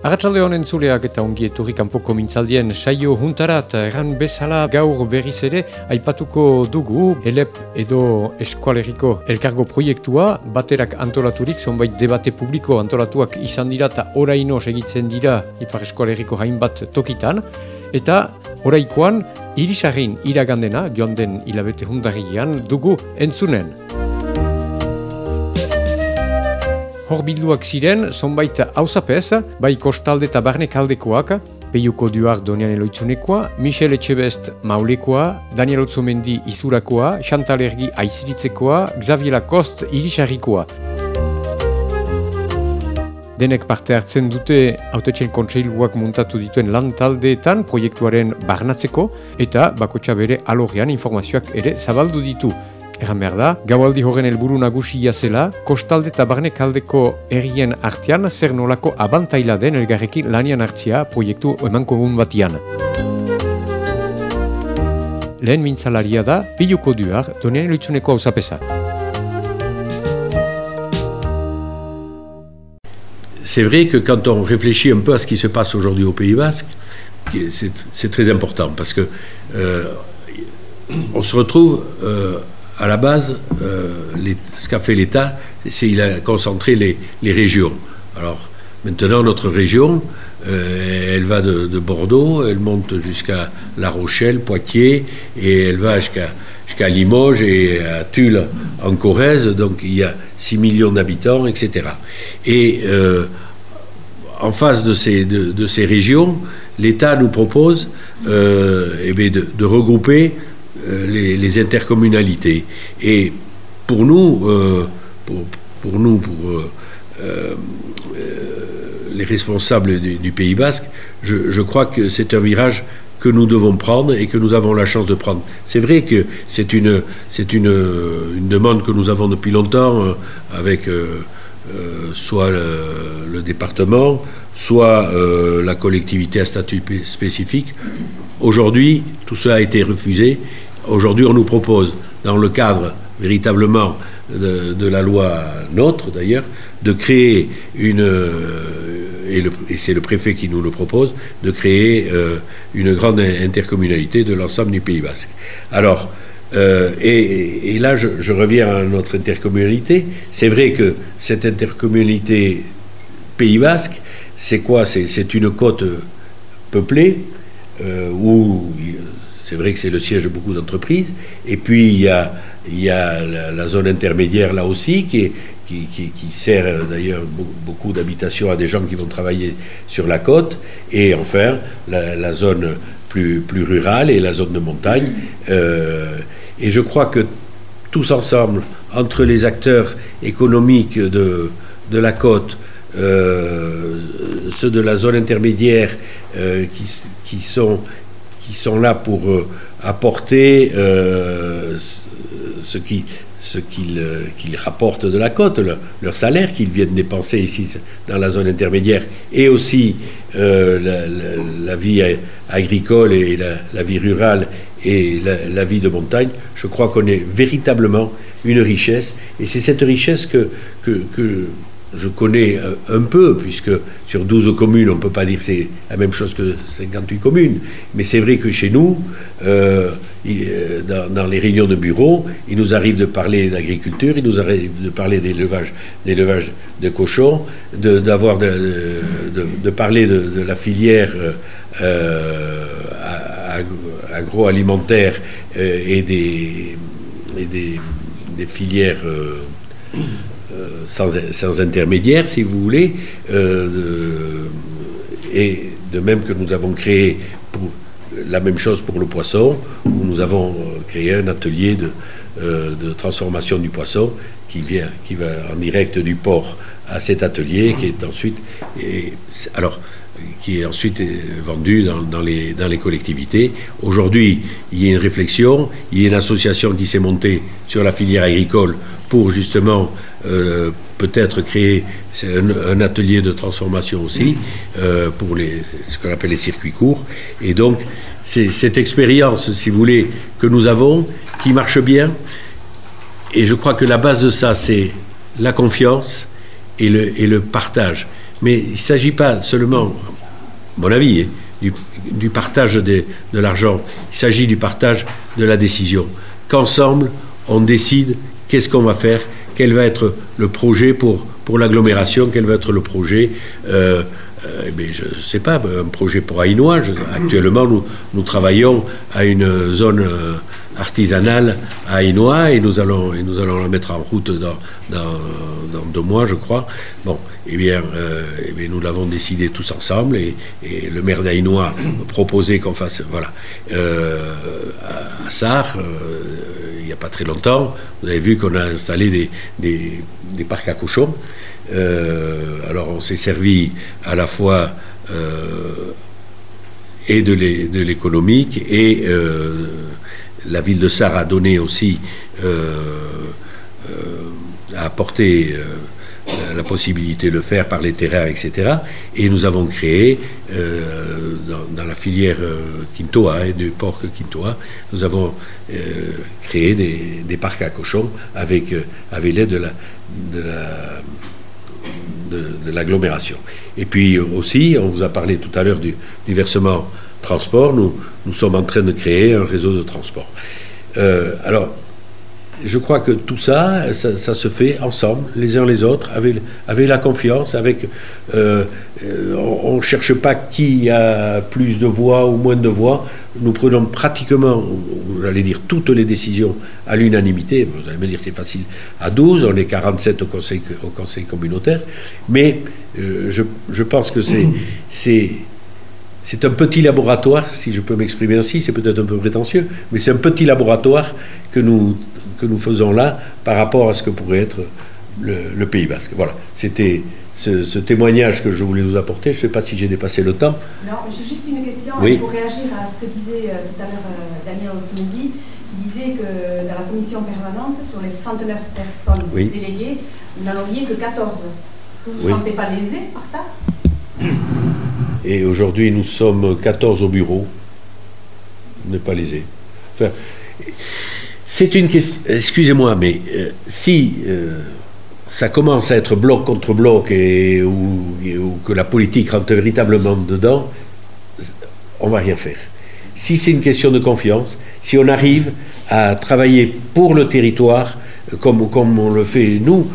Arratxalde honen zuleak eta ongi etorri kanpoko mintzaldien saio juntarat erran bezala gaur berriz ere aipatuko dugu elep edo eskualeriko elkargo proiektua baterak antolaturik zonbait debate publiko antolatuak izan dira eta oraino segitzen dira ipar eskualeriko hainbat tokitan eta oraikoan irisarrin iragandena joan den hilabete juntarrian dugu entzunen. Hor bilduak ziren, zonbait hausapez, bai kostalde eta barnek aldekoak, Peiuko Duar Donian Eloitzunekoa, Michel Etxebest Maulekoa, Daniel Otzomendi Izurakoa, Chantal Ergi Aiziritzekoa, Xavier Kost Irisarrikoa. Denek parte hartzen dute autetxen kontseiluak muntatu dituen lan taldeetan proiektuaren barnatzeko eta bakotxa bere alorrean informazioak ere zabaldu ditu. Egan behar da, gaualdi horren helburu nagusia zela, kostalde eta barnek aldeko errien artean zer nolako abantaila den elgarrekin lanian hartzia proiektu eman komun batian. Lehen mintzalaria da, piluko duar, donian eluitzuneko hau zapesa. C'est vrai que quand on réfléchit un peu à ce qui se passe aujourd'hui au Pays Basque, c'est très important parce que euh, on se retrouve euh, à la base, euh, ce qu'a fait l'État, c'est qu'il a concentré les, régions. Alors maintenant, notre région, euh, elle va de, Bordeaux, elle monte jusqu'à La Rochelle, Poitiers, et elle va jusqu'à Limoges et à Tulle en Corrèze. Donc il y a 6 millions d'habitants, etc. Et euh, en face de ces, régions, l'État nous propose eh de, regrouper euh, les, intercommunalités. Et pour nous, euh, pour, nous, pour euh, les responsables du, Pays Basque, je, crois que c'est un virage que nous devons prendre et que nous avons la chance de prendre. C'est vrai que c'est une, c'est une, une, demande que nous avons depuis longtemps avec soit le, département, soit la collectivité à statut spécifique. Aujourd'hui, tout cela a été refusé Aujourd'hui, on nous propose, dans le cadre véritablement de, la loi nôtre d'ailleurs, de créer une, euh, et, c'est le préfet qui nous le propose, de créer euh, une grande intercommunalité de l'ensemble du Pays basque. Alors, euh, et, là, je, reviens à notre intercommunalité. C'est vrai que cette intercommunalité Pays basque, c'est quoi? C'est une côte peuplée où c'est vrai que c'est le siège de beaucoup d'entreprises. Et puis, il y a, la, zone intermédiaire là aussi, qui, sert euh, d'ailleurs beaucoup d'habitations à des gens qui vont travailler sur la côte. Et enfin, la, zone plus, rurale et la zone de montagne. Euh, et je crois que tous ensemble, entre les acteurs économiques de, la côte, euh, ceux de la zone intermédiaire qui, sont qui sont là pour euh, apporter euh, ce qui ce qu'ils euh, rapportent de la côte, leur, salaire qu'ils viennent dépenser ici dans la zone intermédiaire, et aussi la, vie agricole et la, vie rurale et la, vie de montagne, je crois qu'on est véritablement une richesse. Et c'est cette richesse que je connais un peu, puisque sur 12 communes, on ne peut pas dire que c'est la même chose que 58 communes, mais c'est vrai que chez nous, euh, euh, dans, les réunions de bureau, il nous arrive de parler d'agriculture, il nous arrive de parler d'élevage, de cochons, d'avoir de, parler de, la filière euh, agroalimentaire et des, des, filières sans, sans, intermédiaire, si vous voulez, euh, et de même que nous avons créé pour, la même chose pour le poisson, où nous avons euh, créé un atelier de, euh, de transformation du poisson qui, vient, qui va en direct du port à cet atelier, qui est ensuite, et, alors, qui est ensuite vendu dans, les, collectivités. Aujourd'hui, il y a une réflexion, il y a une association qui s'est montée sur la filière agricole pour justement euh, peut-être créer un, atelier de transformation aussi euh, pour les, ce qu'on appelle les circuits courts. Et donc, c'est cette expérience, si vous voulez, que nous avons, qui marche bien. Et je crois que la base de ça, c'est la confiance et le partage. Mais il ne s'agit pas seulement, mon avis, hein, du, partage de, l'argent, il s'agit du partage de la décision. Qu'ensemble, on décide qu'est-ce qu'on va faire, quel va être le projet pour, pour l'agglomération, quel va être le projet. Euh, euh, je ne sais pas, un projet pour Haïnois. Actuellement, nous, travaillons à une zone euh, artisanale à Haïnois et nous allons, et nous allons la mettre en route dans, dans, deux mois, je crois. Bon, eh bien, eh bien nous l'avons décidé tous ensemble et, le maire d'Haïnois proposé qu'on fasse, voilà, à, Sarre n'y a pas très longtemps, vous avez vu qu'on a installé des, des, parcs à cochons. Euh, alors on s'est servi à la fois euh, et de l'économique et euh, la ville de Sarre a donné aussi, a apporté la possibilité de le faire par les terrains, etc. Et nous avons créé, dans, la filière Quintoa, hein, du porc Quintoa, nous avons créé des, parcs à cochons avec, avec l'aide de la, de l'agglomération. et puis aussi, on vous a parlé tout à l'heure du, versement transport, nous, nous sommes en train de créer un réseau de transport. alors, je crois que tout ça, ça, se fait ensemble, les uns les autres, avec, la confiance, avec. Euh, on ne cherche pas qui a plus de voix ou moins de voix. Nous prenons pratiquement, j'allais dire, toutes les décisions à l'unanimité. Vous allez me dire c'est facile à 12, on est 47 au conseil, au conseil communautaire. Mais euh, je, je, pense que c'est c'est un petit laboratoire, si je peux m'exprimer ainsi, c'est peut-être un peu prétentieux, mais c'est un petit laboratoire que nous que nous faisons là par rapport à ce que pourrait être le, Pays Basque. Voilà, c'était ce, témoignage que je voulais vous apporter. Je ne sais pas si j'ai dépassé le temps. Non, j'ai juste une question pour réagir à ce que disait euh, tout à l'heure euh, Daniel Osmindi, qui disait que dans la commission permanente, sur les 69 personnes déléguées, vous n'en auriez que 14. Est-ce que vous ne vous sentez pas lésé par ça? Et aujourd'hui, nous sommes 14 au bureau. On n'est pas lésé. Enfin, c'est une question. Excusez-moi, mais euh, si euh, ça commence à être bloc contre bloc et ou, que la politique rentre véritablement dedans, on va rien faire. Si c'est une question de confiance, si on arrive à travailler pour le territoire, comme, comme on le fait nous,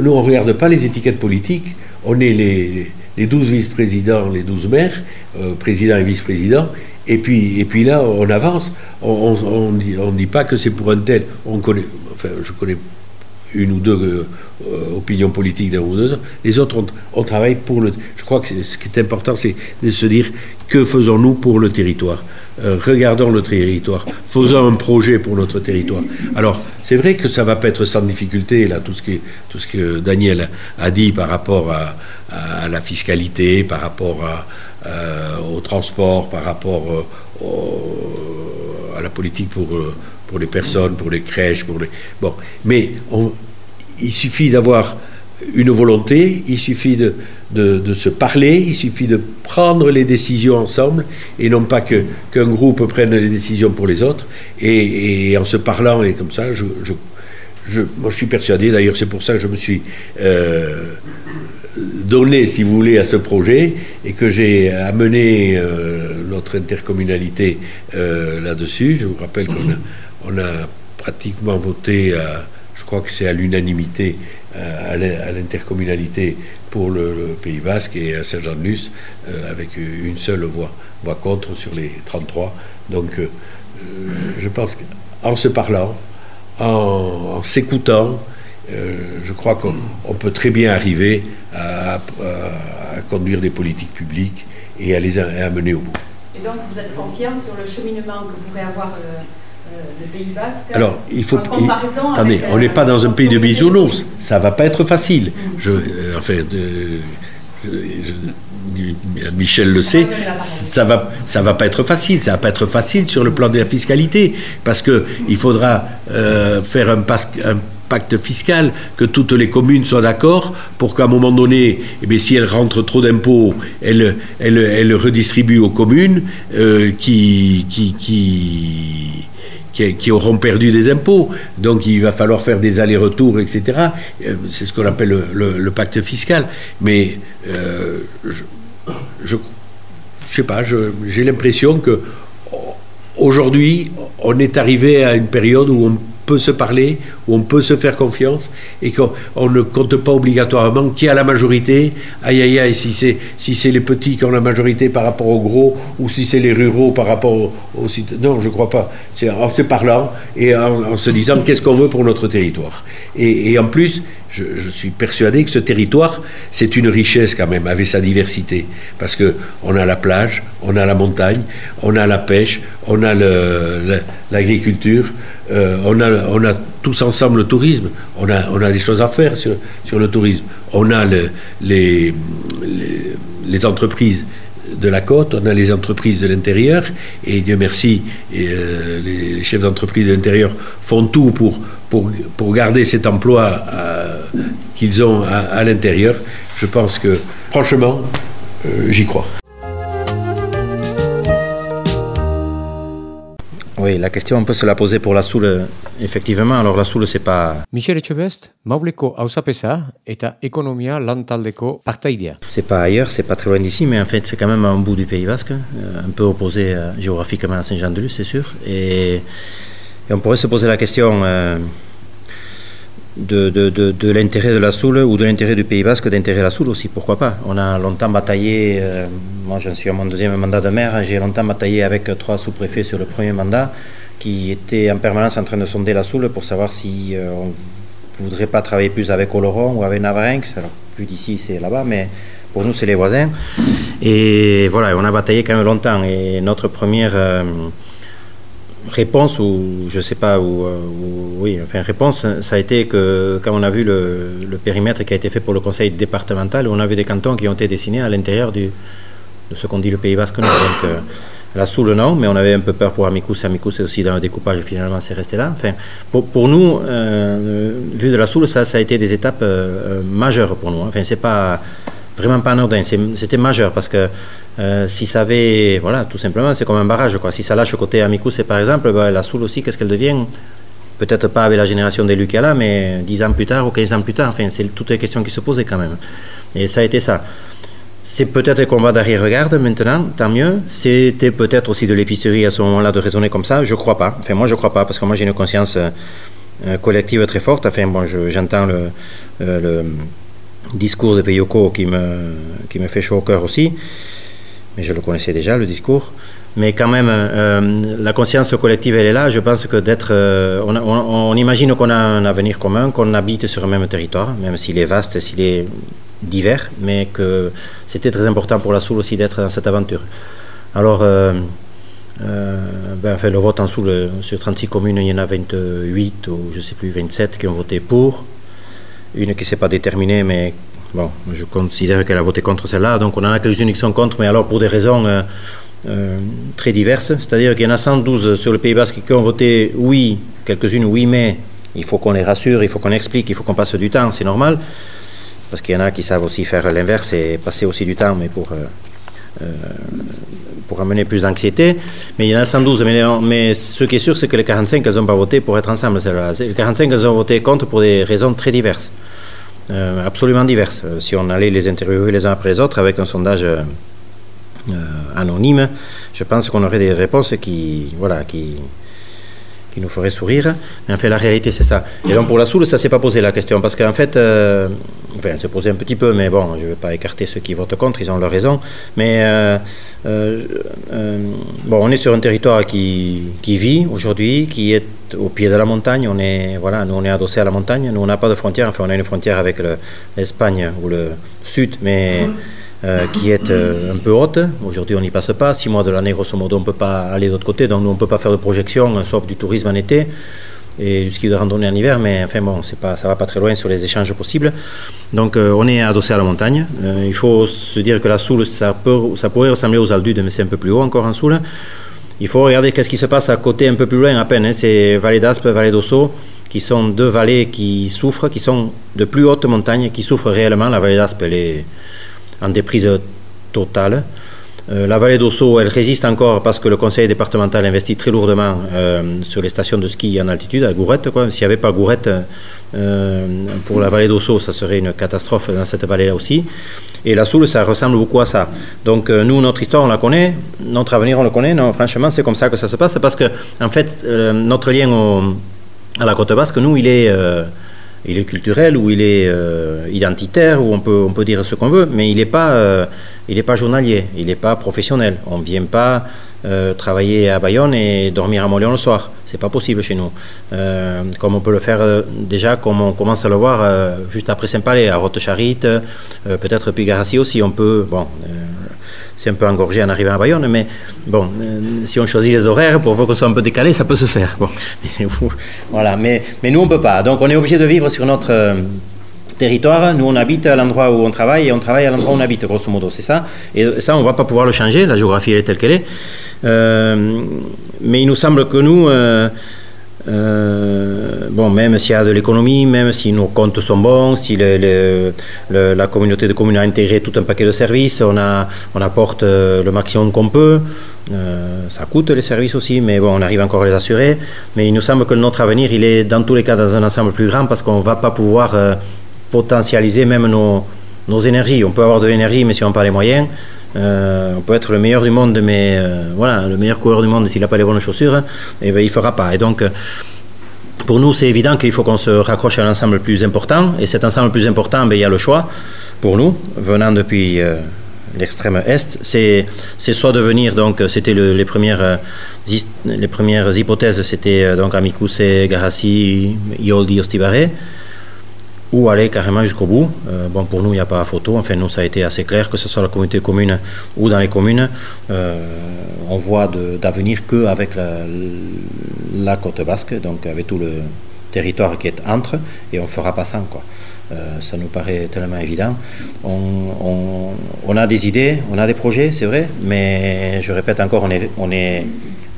nous on ne regarde pas les étiquettes politiques, on est les, les 12 vice-présidents, les 12 maires, euh, présidents et vice-présidents, et puis, et puis là, on avance. On ne dit, pas que c'est pour un tel. Enfin, je connais une ou deux euh, opinions politiques d'un ou deux. Les autres, on, travaille pour le. Je crois que ce qui est important, c'est de se dire que faisons-nous pour le territoire? Euh, Regardons le territoire. Faisons un projet pour notre territoire. Alors, c'est vrai que ça va pas être sans difficulté, là, tout ce, qui, tout ce que Daniel a dit par rapport à, la fiscalité, par rapport à au transport, par rapport euh, à la politique pour, euh, pour les personnes, pour les crèches, pour les... Bon, mais il suffit d'avoir une volonté, il suffit de, de, se parler, il suffit de prendre les décisions ensemble et non pas que, qu'un groupe prenne les décisions pour les autres. Et, en se parlant et comme ça, je, je, je, moi je suis persuadé, d'ailleurs c'est pour ça que je me suis donné, si vous voulez, à ce projet et que j'ai amené euh, notre intercommunalité euh, là-dessus. Je vous rappelle qu'on a, on a pratiquement voté, je crois que c'est à l'unanimité, euh, à l'intercommunalité pour le, Pays Basque et à Saint-Jean-de-Luz, avec une seule voix, contre sur les 33. Donc, je pense qu'en se parlant, en s'écoutant, euh, je crois qu'on peut très bien arriver à, conduire des politiques publiques et à les à mener au bout. Et donc vous êtes confiant sur le cheminement que pourrait avoir euh, euh, le, Pays Basque Alors, il faut. attendez, on n'est pas dans un pays de bisounours. Ça va pas être facile. Mm. Je, enfin, Michel le sait, ça va, ça va pas être facile. Ça va pas être facile sur le plan de la fiscalité, parce que il faudra faire un, pas, un pacte fiscal, que toutes les communes soient d'accord pour qu'à un moment donné, eh si elles rentrent trop d'impôts, elles, elles, elles, redistribuent aux communes euh, qui, qui, qui, qui, auront perdu des impôts. Donc il va falloir faire des allers-retours, etc. Euh, c'est ce qu'on appelle le, pacte fiscal. Mais je, je, sais pas, j'ai l'impression que aujourd'hui, on est arrivé à une période où on se parler, où on peut se faire confiance et qu'on ne compte pas obligatoirement qui a la majorité. Aïe aïe aïe, si c'est si c'est les petits qui ont la majorité par rapport aux gros ou si c'est les ruraux par rapport aux, Non, je crois pas. C'est en se parlant et en, se disant qu'est-ce qu'on veut pour notre territoire. et en plus, je, suis persuadé que ce territoire, c'est une richesse quand même, avec sa diversité. Parce qu'on a la plage, on a la montagne, on a la pêche, on a l'agriculture, euh, on, a, tous ensemble le tourisme. On a, des choses à faire sur, le tourisme. On a les, entreprises de la côte, on a les entreprises de l'intérieur, et Dieu merci, euh, les chefs d'entreprise de l'intérieur font tout pour, pour, pour garder cet emploi euh, qu'ils ont à, l'intérieur. Je pense que, franchement, euh, j'y crois. Oui, la question, on peut se la poser pour la Soule, effectivement. Alors la Soule, c'est pas... Michel Echebest, mauleko hausapesa eta ekonomia lantaldeko partaidea. C'est pas ailleurs, c'est pas très loin d'ici, mais en fait, c'est quand même un bout du Pays Basque, euh, un peu opposé géographiquement à Saint-Jean-de-Luz, c'est sûr. Et, on pourrait se poser la question... Euh, de, l'intérêt de la Soule ou de l'intérêt du Pays Basque d'intérêt la Soule aussi, pourquoi pas. On a longtemps bataillé, euh, moi j'en suis à mon deuxième mandat de maire, j'ai longtemps bataillé avec trois sous-préfets sur le premier mandat qui étaient en permanence en train de sonder la Soule pour savoir si euh, on ne voudrait pas travailler plus avec Oloron ou avec Navarinx. Alors, plus d'ici, c'est là-bas, mais pour nous, c'est les voisins. Et voilà, on a bataillé quand même longtemps. Et notre première. Réponse ou je sais pas ou, euh, oui enfin réponse ça a été que quand on a vu le, périmètre qui a été fait pour le conseil départemental on a vu des cantons qui ont été dessinés à l'intérieur du de ce qu'on dit le Pays Basque donc euh, la sous le nom mais on avait un peu peur pour Amicus. Amicus c'est aussi dans le découpage finalement c'est resté là. Enfin pour, nous euh, vu de la Soule ça ça a été des étapes majeures pour nous enfin c'est pas vraiment pas anodin c'était majeur parce que euh, si ça avait, voilà, tout simplement, c'est comme un barrage. Quoi. Si ça lâche côté Amicus, par exemple, bah, la Soule aussi, qu'est-ce qu'elle devient? Peut-être pas avec la génération des là, mais 10 ans plus tard ou 15 ans plus tard. Enfin, c'est toutes les questions qui se posaient quand même. Et ça a été ça. C'est peut-être un combat d'arrière-regarde maintenant, tant mieux. C'était peut-être aussi de l'épicerie à ce moment-là de raisonner comme ça. Je crois pas. Enfin, moi, je crois pas, parce que moi, j'ai une conscience euh, collective très forte. Enfin, bon, j'entends le, euh, le, discours de Peyoko qui me, qui me fait chaud au cœur aussi mais je le connaissais déjà, le discours. Mais quand même, euh, la conscience collective, elle est là. Je pense que d'être. Euh, on, imagine qu'on a un avenir commun, qu'on habite sur le même territoire, même s'il est vaste, s'il est divers, mais que c'était très important pour la Soule aussi d'être dans cette aventure. Alors, euh, ben, le vote en Soule, sur 36 communes, il y en a 28 ou je ne sais plus, 27 qui ont voté pour. Une qui ne s'est pas déterminée, mais Bon, je considère qu'elle a voté contre celle-là, donc on en a quelques-unes qui sont contre, mais alors pour des raisons euh, euh, très diverses. C'est-à-dire qu'il y en a 112 sur le Pays Basque qui ont voté oui, quelques-unes oui, mais il faut qu'on les rassure, il faut qu'on explique, il faut qu'on passe du temps, c'est normal. Parce qu'il y en a qui savent aussi faire l'inverse et passer aussi du temps, mais pour, euh, pour amener plus d'anxiété. Mais il y en a 112. Mais, mais ce qui est sûr, c'est que les 45, elles n'ont pas voté pour être ensemble. Les 45, elles ont voté contre pour des raisons très diverses. Euh, absolument diverses. Euh, si on allait les interviewer les uns après les autres avec un sondage euh, anonyme, je pense qu'on aurait des réponses qui, voilà, qui, qui nous feraient sourire. Mais en fait, la réalité, c'est ça. Et donc, pour la Soule, ça ne s'est pas posé la question. Parce qu'en fait, enfin, elle s'est posée un petit peu, mais bon, je ne vais pas écarter ceux qui votent contre, ils ont leur raison. Mais bon, on est sur un territoire qui, vit aujourd'hui, qui est au pied de la montagne. On est, voilà, nous, on est adossé à la montagne. Nous, on n'a pas de frontière. Enfin, on a une frontière avec l'Espagne ou le sud, mais euh, qui est euh, un peu haute. Aujourd'hui, on n'y passe pas. Six mois de l'année, grosso modo, on ne peut pas aller de l'autre côté. Donc, nous, on ne peut pas faire de projection, sauf du tourisme en été et du ski de randonnée en hiver, mais enfin bon, ça va pas très loin sur les échanges possibles. Donc euh, on est adossé à la montagne. il faut se dire que la Soule, ça pourrait ressembler aux Aldudes, mais c'est un peu plus haut encore en Soule. Il faut regarder qu'est-ce qui se passe à côté un peu plus loin à peine. Hein. C'est Vallée d'Aspe, Vallée d'Osso, qui sont deux vallées qui souffrent, qui sont de plus hautes montagnes, qui souffrent réellement. La Vallée d'Aspe, elle est en déprise totale. Euh, la vallée d'Osso, elle résiste encore parce que le conseil départemental investit très lourdement euh, sur les stations de ski en altitude, à Gourette. S'il n'y avait pas Gourette euh, pour la vallée d'Osso, ça serait une catastrophe dans cette vallée-là aussi. Et la Soule, ça ressemble beaucoup à ça. Donc nous, notre histoire, on la connaît, notre avenir, on le connaît. Franchement, c'est comme ça que ça se passe parce que, en fait, notre lien à la côte basque, nous, il est il est culturel ou il est euh, identitaire, ou on peut, on peut dire ce qu'on veut, mais il n'est pas, euh, pas journalier, il n'est pas professionnel. On ne vient pas euh, travailler à Bayonne et dormir à Montléon le soir. C'est pas possible chez nous. comme on peut le faire déjà, comme on commence à le voir juste après Saint-Palais, à Rotte-Charite, peut-être Pigarassi aussi. On peut, bon, c'est un peu engorgé en arrivant à Bayonne, mais bon, euh, si on choisit les horaires pour qu'on soit un peu décalé, ça peut se faire. Bon, voilà, mais, nous, on ne peut pas. Donc, on est obligé de vivre sur notre euh, territoire. Nous, on habite à l'endroit où on travaille et on travaille à l'endroit où on habite, grosso modo, c'est ça. Et ça, on ne va pas pouvoir le changer, la géographie est telle qu'elle est. Euh, mais il nous semble que nous... Euh, bon, même s'il y a de l'économie, même si nos comptes sont bons, si la communauté de communes a intégré tout un paquet de services, on, apporte euh, le maximum qu'on peut. Euh, ça coûte les services aussi, mais bon, on arrive encore à les assurer. Mais il nous semble que notre avenir, il est dans tous les cas dans un ensemble plus grand parce qu'on ne va pas pouvoir potentialiser même nos énergies. On peut avoir de l'énergie, mais si on n'a pas les moyens, euh, on peut être le meilleur du monde, mais euh, voilà, le meilleur coureur du monde, s'il n'a pas les bonnes chaussures, et eh ben, il ne fera pas. Et donc, euh, pour nous, c'est évident qu'il faut qu'on se raccroche à l'ensemble plus important. Et cet ensemble plus important, ben, il y a le choix, pour nous, venant depuis l'extrême est, c'est, soit de venir, donc c'était les, premières, hypothèses, c'était donc Amicus, Garassi, Ioldi, Ostibare ou aller carrément jusqu'au bout. Euh, bon, pour nous, il n'y a pas photo. Enfin, nous, ça a été assez clair, que ce soit la communauté commune ou dans les communes, euh, on voit d'avenir qu'avec la, côte basque, donc avec tout le territoire qui est entre, et on ne fera pas sans. Quoi. Euh, ça nous paraît tellement évident. On, a des idées, on a des projets, c'est vrai, mais je répète encore, on est, on est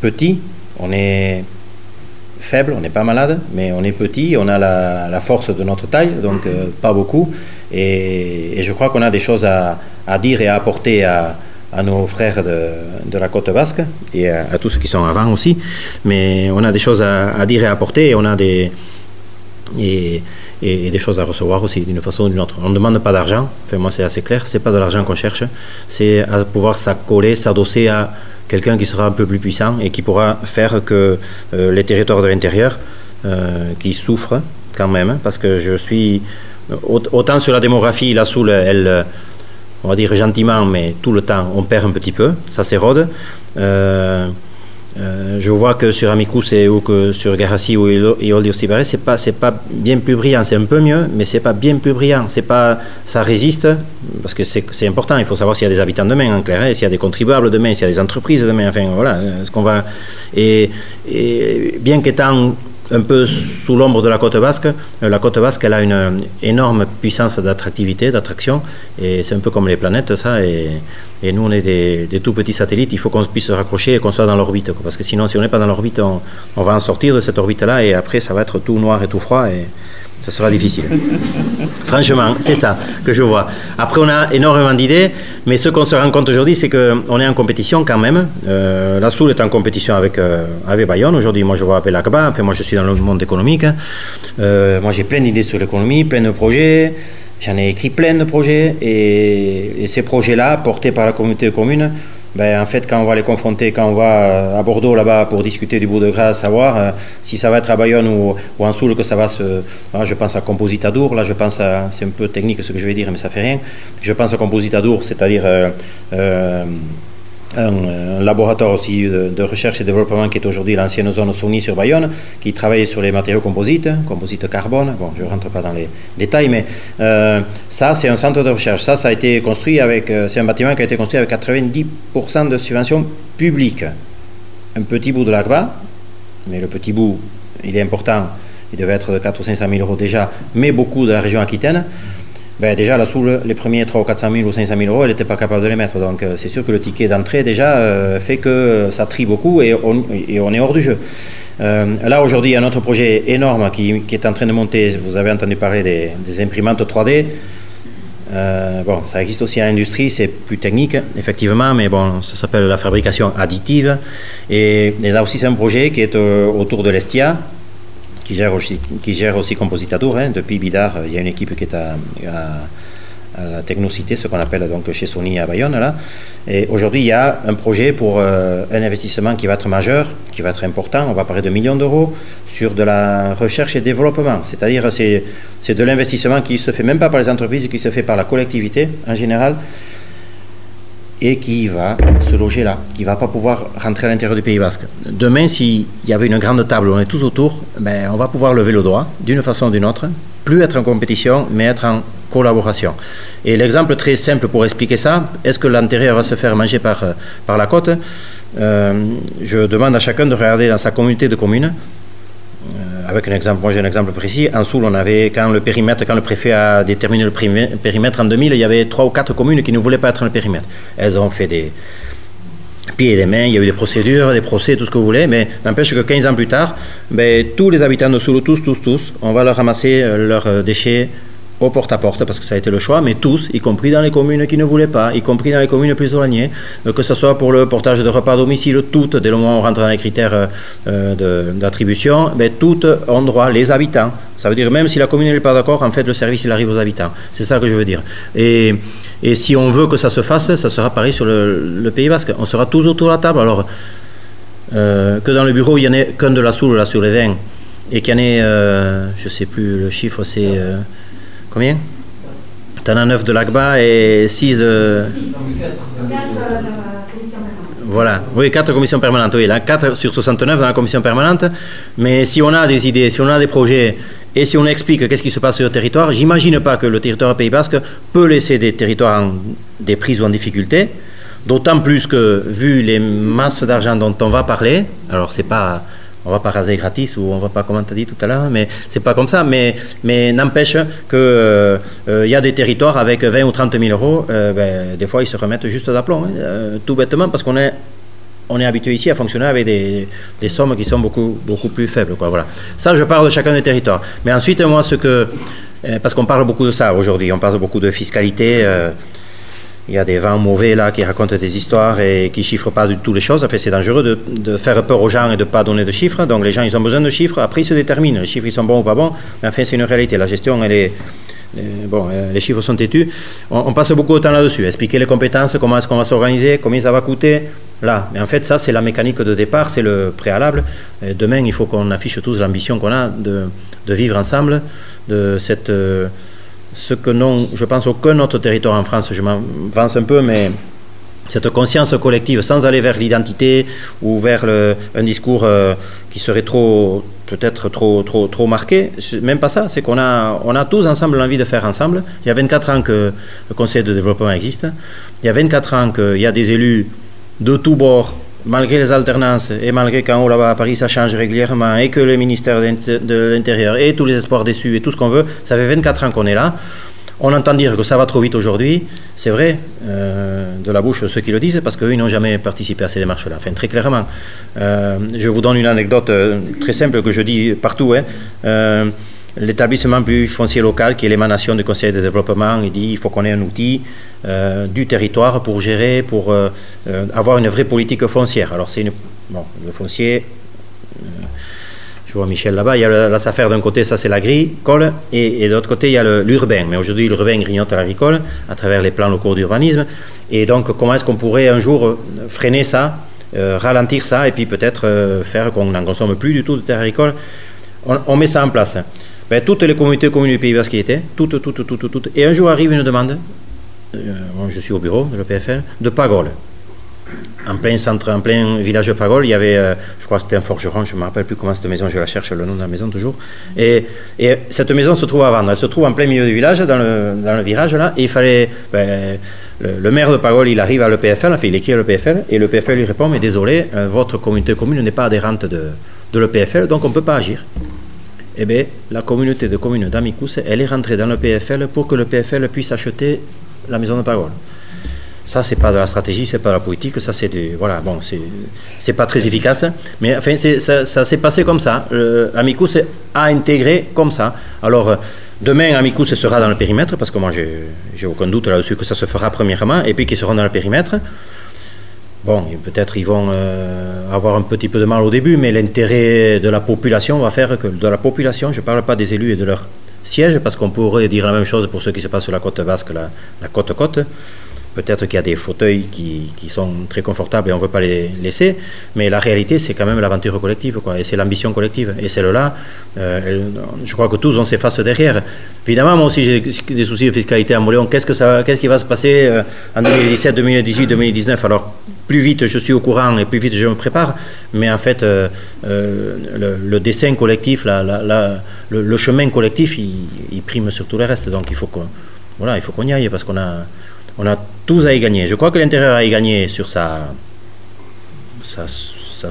petit, on est faible, on n'est pas malade, mais on est petit, on a la, force de notre taille, donc euh, pas beaucoup. Et, je crois qu'on a des choses à, dire et à apporter à, nos frères de, la côte basque et à, tous ceux qui sont avant aussi. Mais on a des choses à, dire et à apporter et on a des, et, des choses à recevoir aussi d'une façon ou d'une autre. On ne demande pas d'argent, enfin, moi c'est assez clair, c'est pas de l'argent qu'on cherche, c'est à pouvoir s'accoler, s'adosser à quelqu'un qui sera un peu plus puissant et qui pourra faire que euh, les territoires de l'intérieur, euh, qui souffrent quand même, parce que je suis autant sur la démographie, la Soule, elle, on va dire gentiment, mais tout le temps, on perd un petit peu, ça s'érode. Euh, euh, je vois que sur Amicus ou que sur Garassi ou Ioldi Ostibare, c'est pas c'est pas bien plus brillant, c'est un peu mieux, mais c'est pas bien plus brillant. C'est pas ça résiste parce que c'est important. Il faut savoir s'il y a des habitants demain en clair, hein, s'il y a des contribuables demain, s'il y a des entreprises demain. Enfin voilà, ce qu'on va et, et bien qu'étant un peu sous l'ombre de la côte basque. Euh, la côte basque, elle a une énorme puissance d'attractivité, d'attraction, et c'est un peu comme les planètes, ça. Et, nous, on est des, tout petits satellites. Il faut qu'on puisse se raccrocher et qu'on soit dans l'orbite, parce que sinon, si on n'est pas dans l'orbite, on, on, va en sortir de cette orbite-là, et après, ça va être tout noir et tout froid. Et, ça sera difficile. Franchement, c'est ça que je vois. Après, on a énormément d'idées, mais ce qu'on se rend compte aujourd'hui, c'est qu'on est en compétition quand même. Euh, la Soule est en compétition avec, euh, Bayonne. Aujourd'hui, moi, je vois avec Enfin, moi, je suis dans le monde économique. Euh, moi, j'ai plein d'idées sur l'économie, plein de projets. J'en ai écrit plein de projets. Et, et ces projets-là, portés par la communauté commune, ben, en fait, quand on va les confronter, quand on va euh, à Bordeaux là-bas pour discuter du bout de grâce, savoir euh, si ça va être à Bayonne ou, en Soule que ça va se. je pense à Compositadour, là je pense à. C'est un peu technique ce que je vais dire, mais ça fait rien. Je pense à Compositadour, c'est-à-dire. Euh, un, laboratoire aussi de, recherche et développement qui est aujourd'hui l'ancienne zone Sony sur Bayonne, qui travaille sur les matériaux composites, composites carbone. Bon, je ne rentre pas dans les détails, mais euh, ça, c'est un centre de recherche. Ça, ça a été construit avec, euh, c'est un bâtiment qui a été construit avec 90% de subventions publiques. Un petit bout de l'ACBA, mais le petit bout, il est important. Il devait être de 400 ou 500 000 euros déjà, mais beaucoup de la région aquitaine ben déjà, la Soule, les premiers 300 ou 400 000 ou 500 000 euros, elle n'était pas capable de les mettre. Donc, euh, c'est sûr que le ticket d'entrée, déjà, euh, fait que ça trie beaucoup et on, et on est hors du jeu. Euh, là, aujourd'hui, il y a un autre projet énorme qui, qui, est en train de monter. Vous avez entendu parler des, imprimantes 3D. Euh, bon, ça existe aussi en industrie, c'est plus technique, effectivement, mais bon, ça s'appelle la fabrication additive. Et, là aussi, c'est un projet qui est autour de l'Estia, qui gère aussi, qui gère aussi Compositator. Hein. Depuis Bidar, il y a une équipe qui est à la Technocité, ce qu'on appelle donc chez Sony à Bayonne. Là. Et aujourd'hui, il y a un projet pour euh, un investissement qui va être majeur, qui va être important. On va parler de millions d'euros sur de la recherche et développement. C'est-à-dire, c'est, c'est de l'investissement qui se fait même pas par les entreprises, qui se fait par la collectivité en général et qui va se loger là, qui va pas pouvoir rentrer à l'intérieur du Pays Basque. Demain, s'il y avait une grande table, on est tous autour, ben, on va pouvoir lever le doigt d'une façon ou d'une autre, plus être en compétition, mais être en collaboration. Et l'exemple très simple pour expliquer ça, est-ce que l'intérieur va se faire manger par, euh, la côte? Euh, Je demande à chacun de regarder dans sa communauté de communes. Euh, avec un exemple, moi j'ai un exemple précis. En Soul, on avait, quand le périmètre, quand le préfet a déterminé le périmètre en 2000, il y avait trois ou quatre communes qui ne voulaient pas être dans le périmètre. Elles ont fait des, pieds et des mains, il y a eu des procédures, des procès, tout ce que vous voulez, mais n'empêche que 15 ans plus tard, ben, tous les habitants de Soul, tous, tous, tous, on va leur ramasser leurs déchets au porte-à-porte, parce que ça a été le choix, mais tous, y compris dans les communes qui ne voulaient pas, y compris dans les communes plus éloignées, euh, que ce soit pour le portage de repas à domicile, toutes, dès le moment où on rentre dans les critères euh, d'attribution, ben, toutes ont droit, les habitants. Ça veut dire même si la commune n'est pas d'accord, en fait, le service, il arrive aux habitants. C'est ça que je veux dire. Et, et, si on veut que ça se fasse, ça sera pareil sur le, Pays Basque. On sera tous autour de la table. Alors, euh, que dans le bureau, il n'y en ait qu'un de la soule, là, sur les 20, et qu'il y en ait, je ne sais plus, le chiffre, c'est... Combien T'en as 9 de l'ACBA et 6 de... Voilà, oui, 4 commissions permanentes, oui, là, 4 sur 69 dans la commission permanente. Mais si on a des idées, si on a des projets, et si on explique qu'est-ce qui se passe sur le territoire, j'imagine pas que le territoire Pays Basque peut laisser des territoires en, des prises ou en difficulté. D'autant plus que, vu les masses d'argent dont on va parler, alors c'est pas on va pas raser gratis ou on va pas, comme tu as dit tout à l'heure, mais c'est pas comme ça. Mais, n'empêche qu'il euh, euh, y a des territoires avec 20 ou 30 000 euros, euh, ben, des fois ils se remettent juste d'aplomb, hein, tout bêtement parce qu'on est on est habitué ici à fonctionner avec des, sommes qui sont beaucoup, beaucoup plus faibles. Voilà. Ça, je parle de chacun des territoires. Mais ensuite, moi, ce que. Parce qu'on parle beaucoup de ça aujourd'hui, on parle beaucoup de fiscalité. Il y a des vents mauvais là qui racontent des histoires et qui chiffrent pas du tout les choses. Enfin, c'est dangereux de, faire peur aux gens et de pas donner de chiffres. Donc les gens, ils ont besoin de chiffres. Après, ils se déterminent. Les chiffres, ils sont bons ou pas bons. Mais enfin, c'est une réalité. La gestion, elle est, bon, euh, les chiffres sont têtus. On, passe beaucoup de temps là-dessus. Expliquer les compétences, comment est-ce qu'on va s'organiser, combien ça va coûter. Là. Mais en fait, ça, c'est la mécanique de départ, c'est le préalable. demain, il faut qu'on affiche tous l'ambition qu'on a de, de, vivre ensemble, de cette. Euh, ce que non, je pense aucun autre territoire en France, je m'avance un peu, mais cette conscience collective, sans aller vers l'identité ou vers un discours euh, qui serait trop, peut-être trop, trop, trop marqué, même pas ça, c'est qu'on a, on a tous ensemble l'envie de faire ensemble. Il y a 24 ans que le Conseil de développement existe. Il y a 24 ans qu'il y a des élus de tous bords malgré les alternances et malgré qu'en haut là-bas à Paris ça change régulièrement et que le ministère de l'Intérieur et tous les espoirs déçus et tout ce qu'on veut, ça fait 24 ans qu'on est là. On entend dire que ça va trop vite aujourd'hui, c'est vrai, euh, de la bouche ceux qui le disent, parce qu'eux, ils n'ont jamais participé à ces démarches-là. Enfin, très clairement. Euh, je vous donne une anecdote euh, très simple que je dis partout. Hein. L'établissement public foncier local, qui est l'émanation du Conseil de développement, il dit qu'il faut qu'on ait un outil euh, du territoire pour gérer, pour euh, euh, avoir une vraie politique foncière. Alors, c'est le foncier. je vois Michel là-bas, il y a la, SAFER d'un côté, ça c'est l'agricole, et, et de l'autre côté, il y a l'urbain. Mais aujourd'hui, l'urbain grignote l'agricole à travers les plans locaux d'urbanisme. Et donc, comment est-ce qu'on pourrait un jour freiner ça, ralentir ça, et puis peut-être faire qu'on n'en consomme plus du tout de terre agricole on met ça en place. Ben, toutes les communautés communes du Pays Basque qui étaient, toutes, toutes, toutes, toutes. Et un jour arrive une demande, euh, je suis au bureau de l'EPFL, de Pagole. En plein centre, en plein village de Pagole, il y avait, euh, je crois que c'était un forgeron, je ne me rappelle plus comment cette maison, je la cherche, le nom de la maison toujours. Et, et, cette maison se trouve à vendre. Elle se trouve en plein milieu du village, dans le, virage là, et il fallait. Ben, le, maire de Pagole, il arrive à l'EPFL, enfin il écrit à l'EPFL, et l'EPFL lui répond Mais désolé, euh, votre communauté commune n'est pas adhérente de, de l'EPFL, donc on ne peut pas agir eh bien, la communauté de communes d'Amicus, elle est rentrée dans le PFL pour que le PFL puisse acheter la maison de parole. Ça, c'est pas de la stratégie, c'est pas de la politique, ça c'est. Voilà, bon, c'est pas très efficace, mais enfin, ça, ça s'est passé comme ça. Amicus a intégré comme ça. Alors, Demain, Amicus sera dans le périmètre, parce que moi, j'ai aucun doute là-dessus que ça se fera premièrement, et puis qu'ils seront dans le périmètre. Bon, peut-être ils vont euh, avoir un petit peu de mal au début, mais l'intérêt de la population va faire que de la population, je ne parle pas des élus et de leur siège, parce qu'on pourrait dire la même chose pour ce qui se passe sur la côte basque, la côte-côte. Peut-être qu'il y a des fauteuils qui, sont très confortables et on ne veut pas les laisser, mais la réalité, c'est quand même l'aventure collective, et c'est l'ambition collective. Et celle-là, euh, je crois que tous on s'efface derrière. Évidemment, moi aussi, j'ai des soucis de fiscalité à Moléon. Qu'est-ce, qui va se passer euh, en 2017, 2018, 2019 Alors, plus vite je suis au courant et plus vite je me prépare, mais en fait, euh, le, dessin collectif, le, chemin collectif, il, prime sur tout le reste. Donc, il faut qu'on, il faut qu'on y aille parce qu'on a on a tous à y gagner. Je crois que l'intérieur a y gagné sur sa, sa,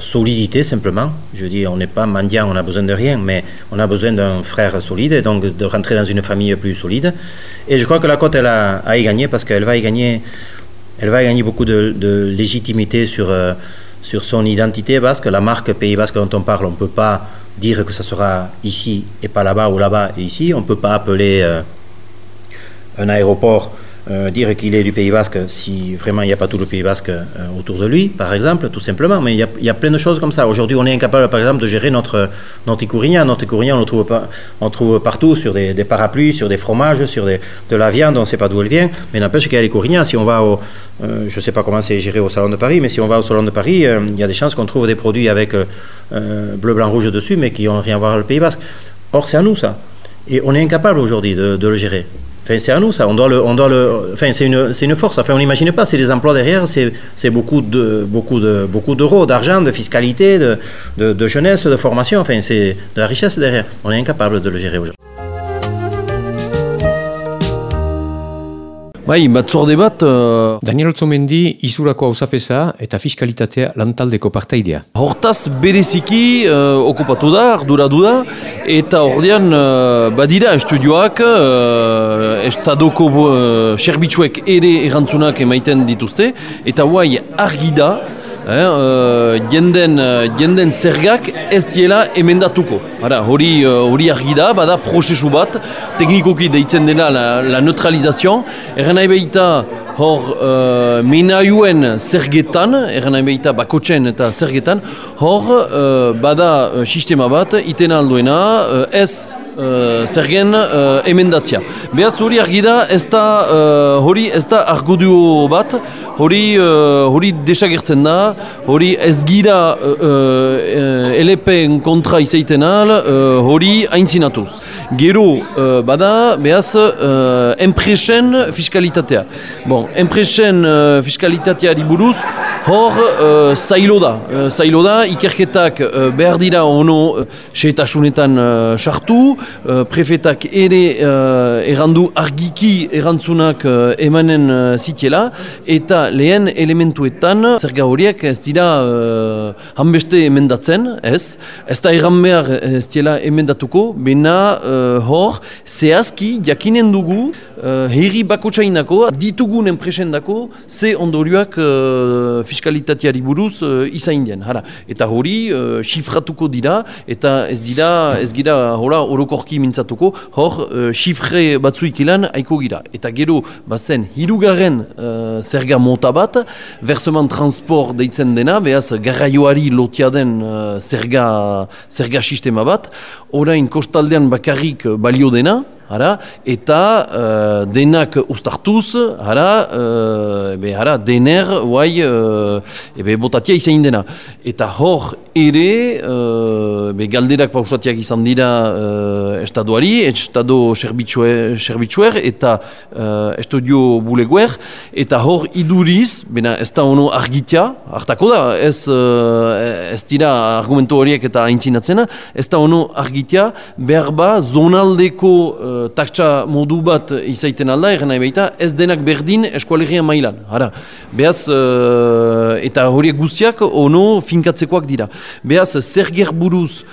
solidité simplement. Je dis, on n'est pas mendiant, on a besoin de rien, mais on a besoin d'un frère solide et donc de rentrer dans une famille plus solide. Et je crois que la côte, elle a à y gagner parce qu'elle va y gagner, elle va gagner beaucoup de, légitimité sur, euh, sur son identité basque. La marque Pays Basque dont on parle, on ne peut pas dire que ça sera ici et pas là-bas ou là-bas et ici. On ne peut pas appeler euh, un aéroport euh, dire qu'il est du Pays Basque si vraiment il n'y a pas tout le Pays Basque euh, autour de lui, par exemple, tout simplement. Mais il y, a, plein de choses comme ça. Aujourd'hui, on est incapable, par exemple, de gérer notre, notre Notre on le trouve, partout sur des, parapluies, sur des fromages, sur de la viande, on ne sait pas d'où elle vient. Mais n'empêche qu'il y a les Si on va au, euh, je ne sais pas comment c'est géré au Salon de Paris, mais si on va au Salon de Paris, il y a des chances qu'on trouve des produits avec bleu, blanc, rouge dessus, mais qui n'ont rien à voir avec le Pays Basque. Or, c'est à nous, ça. Et on est incapable aujourd'hui de le gérer. Enfin, c'est à nous ça. On doit le, on doit le. Enfin, c'est une, c'est une force. Enfin, on n'imagine pas. C'est des emplois derrière. C'est, c'est beaucoup de, beaucoup de, beaucoup d'euros, d'argent, de fiscalité, de, de, de jeunesse, de formation. Enfin, c'est de la richesse derrière. On est incapable de le gérer aujourd'hui. Bai, batzorde bat... Uh... Daniel Otzomendi, izurako hausapesa eta fiskalitatea lantaldeko partaidea. Hortaz bereziki uh, okupatu da, arduradu da, eta ordean uh, badira estudioak, uh, estadoko uh, serbitzuek ere erantzunak emaiten dituzte, eta guai argi da, eh, uh, jenden, uh, jenden zergak ez diela emendatuko. Hara, hori, uh, hori argi da, bada prozesu bat, teknikoki deitzen dena la, la neutralizazio, erren nahi behita hor uh, menaiuen zergetan, nahi behita bakotzen eta zergetan, hor uh, bada uh, sistema bat, iten alduena, uh, ez uh, zergen uh, emendatzia. Beaz hori argi da, ez da, uh, hori ez da argudio bat, hori, uh, hori desagertzen da, hori ez gira uh, uh, elepen kontra izaiten al, uh, hori haintzinatuz. Gero, uh, bada, behaz, uh, enpresen fiskalitatea. Bon, enpresen uh, fiskalitatea buruz, hor, uh, zailo da. Uh, zailo da, ikerketak uh, behar dira ono uh, seetasunetan sartu, uh, prefetak ere uh, errandu argiki errantzunak uh, emanen uh, zitiela, eta lehen elementuetan zerga horiek ez dira uh, hanbeste emendatzen, ez? Ez da erran behar ez dira emendatuko, bena uh, hor, zehazki jakinen dugu uh, herri bakotsainako, ditugun enpresen dako, ze ondorioak uh, fiskalitateari buruz uh, izain den. Hara. Eta hori, uh, xifratuko dira, eta ez dira, ez gira, hora, orokorki mintzatuko, hor, uh, xifre batzuik ilan, haiko gira. Eta gero, bazen, hirugarren uh, zerga mota bat, versement transport deitzen dena, behaz garraioari lotia den uh, zerga, zerga sistema bat, orain kostaldean bakarrik balio dena, Hara, eta uh, denak ustartuz, hara, uh, ebe, hara, dener, guai, uh, ebe, botatia izan dena. Eta hor ere, uh, be, galderak pausatiak izan dira uh, estaduari, estado serbitzuer, eta uh, estudio buleguer, eta hor iduriz, bena ez da ono argitia, hartako da, ez, uh, ez dira argumentu horiek eta aintzinatzena, ez da ono argitia, behar ba, zonaldeko taktsa modu bat izaiten alda, egen nahi baita, ez denak berdin eskualegian mailan. Hara, behaz, uh, eta horiek guztiak ono finkatzekoak dira. Behaz, zer buruz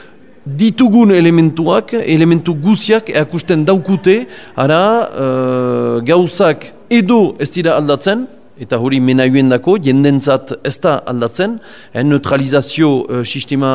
ditugun elementuak, elementu guztiak eakusten daukute, hara, uh, gauzak edo ez dira aldatzen, eta hori menaiuen dako, jendentzat ez da aldatzen, eh, neutralizazio uh, sistema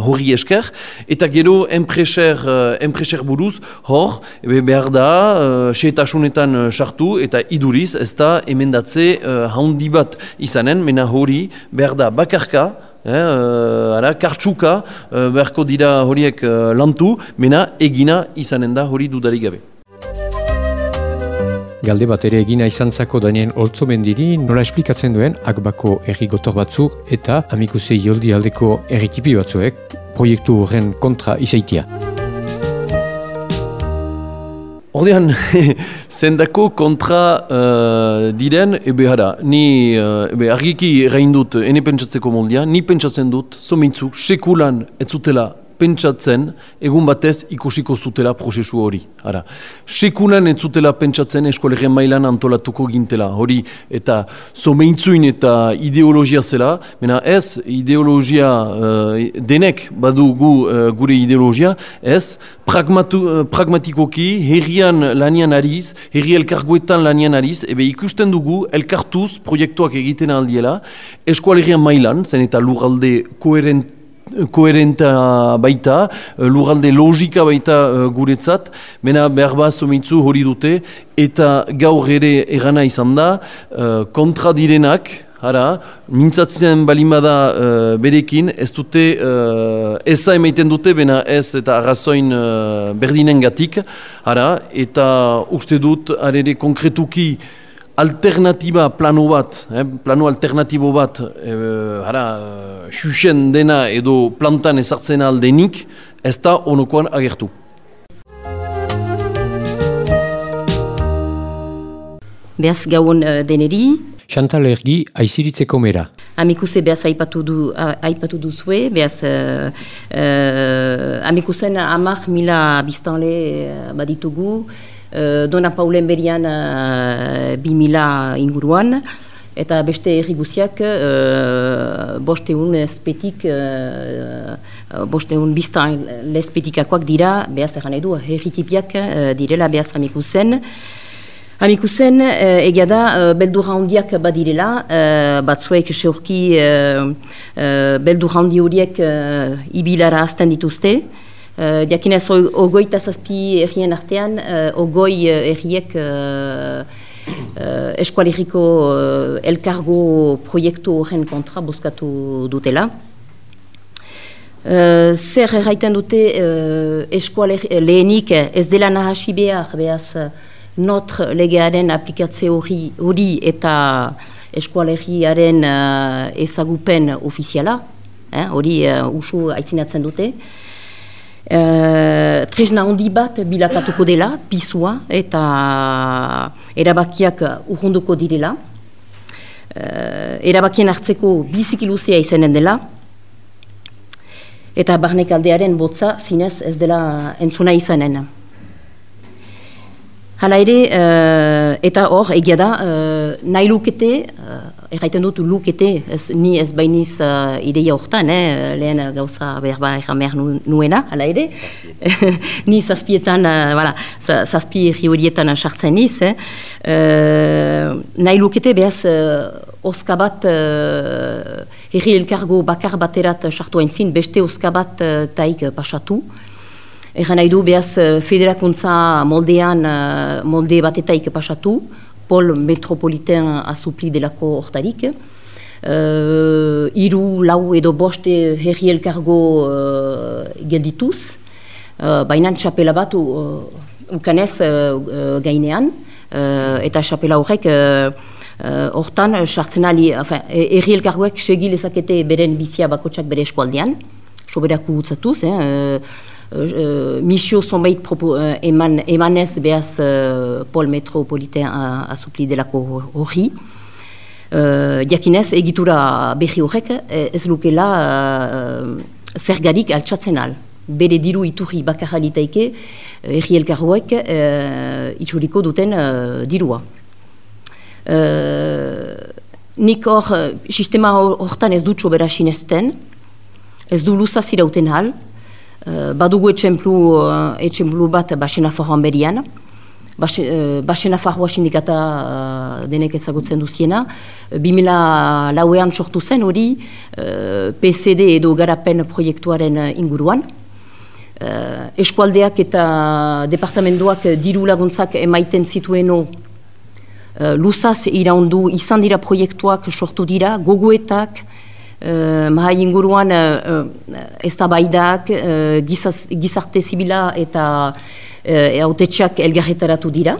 hori esker, eta gero enpreser, uh, buruz, hor, ebe behar da, uh, seetasunetan sartu, eta iduriz ez da emendatze uh, haundi bat izanen, mena hori behar da bakarka, Eh, uh, ara, kartsuka uh, beharko dira horiek uh, lantu, mena egina izanen da hori dudarik gabe. Galde bat ere egina izan zako Daniel Oltzomendiri nola esplikatzen duen akbako erri gotor batzuk eta amikuse joldi aldeko erritipi batzuek proiektu horren kontra izaitia. Ordean, zendako kontra uh, diren, ebe hara, ni uh, ebe argiki rein dut ene pentsatzeko moldia, ni pentsatzen dut, zomintzuk, sekulan ez zutela pentsatzen, egun batez ikusiko zutela prozesu hori. Ara, sekunan entzutela pentsatzen eskolegien mailan antolatuko gintela. Hori, eta zomeintzuin eta ideologia zela, mena ez ideologia uh, denek badugu uh, gure ideologia, ez pragmatu, uh, pragmatikoki herrian lanian ariz, herri elkargoetan lanian ariz, ebe ikusten dugu elkartuz proiektuak egiten aldiela, eskolegien mailan, zen eta lurralde koherent koherenta baita, eh, lugalde logika baita uh, guretzat, mena behar bat somitzu hori dute, eta gaur ere erana izan da, uh, kontra direnak, Hara, mintzatzen balimada uh, berekin, ez dute, uh, eza emaiten dute, bena ez eta arrazoin uh, berdinen gatik, hara, eta uste dut, arere konkretuki, alternatiba plano bat, eh, plano alternatibo bat, eh, hara, xuxen dena edo plantan ezartzen aldenik, ez da onokoan agertu. Beaz gauan uh, deneri. Chantal Ergi, aiziritzeko mera. Amikuse beaz aipatu, du, aipatu duzue, beaz uh, uh, amikusen amak mila biztanle baditugu, Eh, Dona Paulen berian eh, e, 2000 inguruan, eta beste herri guziak eh, bosteun ezpetik, e, bosteun biztan lezpetikakoak dira, behaz erran edu, herritipiak e, direla behaz amiku zen, Amiku zen, e, egia da, beldurra handiak badirela, e, batzuek seurki e, e, beldurra handi horiek e, ibilara azten dituzte, Uh, diakinez, ogoita zazpi errien artean, uh, ogoi erriek uh, uh, eskualeriko uh, elkargo proiektu horren kontra buskatu dutela. Uh, zer erraiten dute uh, eskualer, lehenik ez dela nahasi behar, behaz notr legearen aplikatze hori, hori eta eskualeriaren uh, ezagupen ofiziala, hori eh, uh, usu aitzinatzen dute. Uh, tresna handi bat bilakatuko dela, pisua, eta erabakiak urrunduko direla. Uh, erabakien hartzeko biziki luzea izanen dela. Eta barnek aldearen botza zinez ez dela entzuna izanen. Hala ere, uh, eta hor, egia da, uh, nahi lukete, uh, erraiten dut lukete, ez, ni ez bainiz uh, ideia horretan, eh, lehen gauza behar behar nuena, hala ere. ni zazpietan, uh, voilà, zazpi erri horietan sartzen niz. Eh. Uh, nahi lukete behaz, uh, oska bat, uh, erri elkargo bakar baterat sartu hain zin, beste oska bat uh, taik pasatu. Egan nahi du behaz eh, federakuntza moldean, eh, molde batetaik pasatu, pol metropoliten azupli delako hortarik. Uh, iru, lau edo boste herri elkargo uh, geldituz, uh, baina txapela bat uh, ukanez uh, gainean, uh, eta txapela horrek hortan uh, sartzen ali, herri elkargoek segilezakete beren bizia bakotsak bere eskualdean, soberaku utzatuz, eh, uh, misio zonbait uh, eman, emanez behaz uh, pol metropoliten azupli delako hori. Uh, diakinez, egitura behi horrek ez lukela uh, zergarik altsatzen al. Bere diru iturri bakarra litaike, erri elkarroek uh, itxuriko duten uh, dirua. Uh, nik hor, sistema hortan ez dut sobera sinesten, ez du luzazirauten hal, Uh, badugu etxemplu, uh, etxemplu bat basena forran berian. Basena Farroa sindikata uh, denek ezagutzen duziena. 2000 lauean sortu zen hori uh, PCD edo garapen proiektuaren inguruan. Uh, eskualdeak eta departamentoak diru laguntzak emaiten zitueno uh, luzaz iraundu izan dira proiektuak sortu dira, gogoetak, uh, mahai inguruan uh, ez da baidak, uh, gizarte zibila eta uh, autetxeak elgarretaratu dira.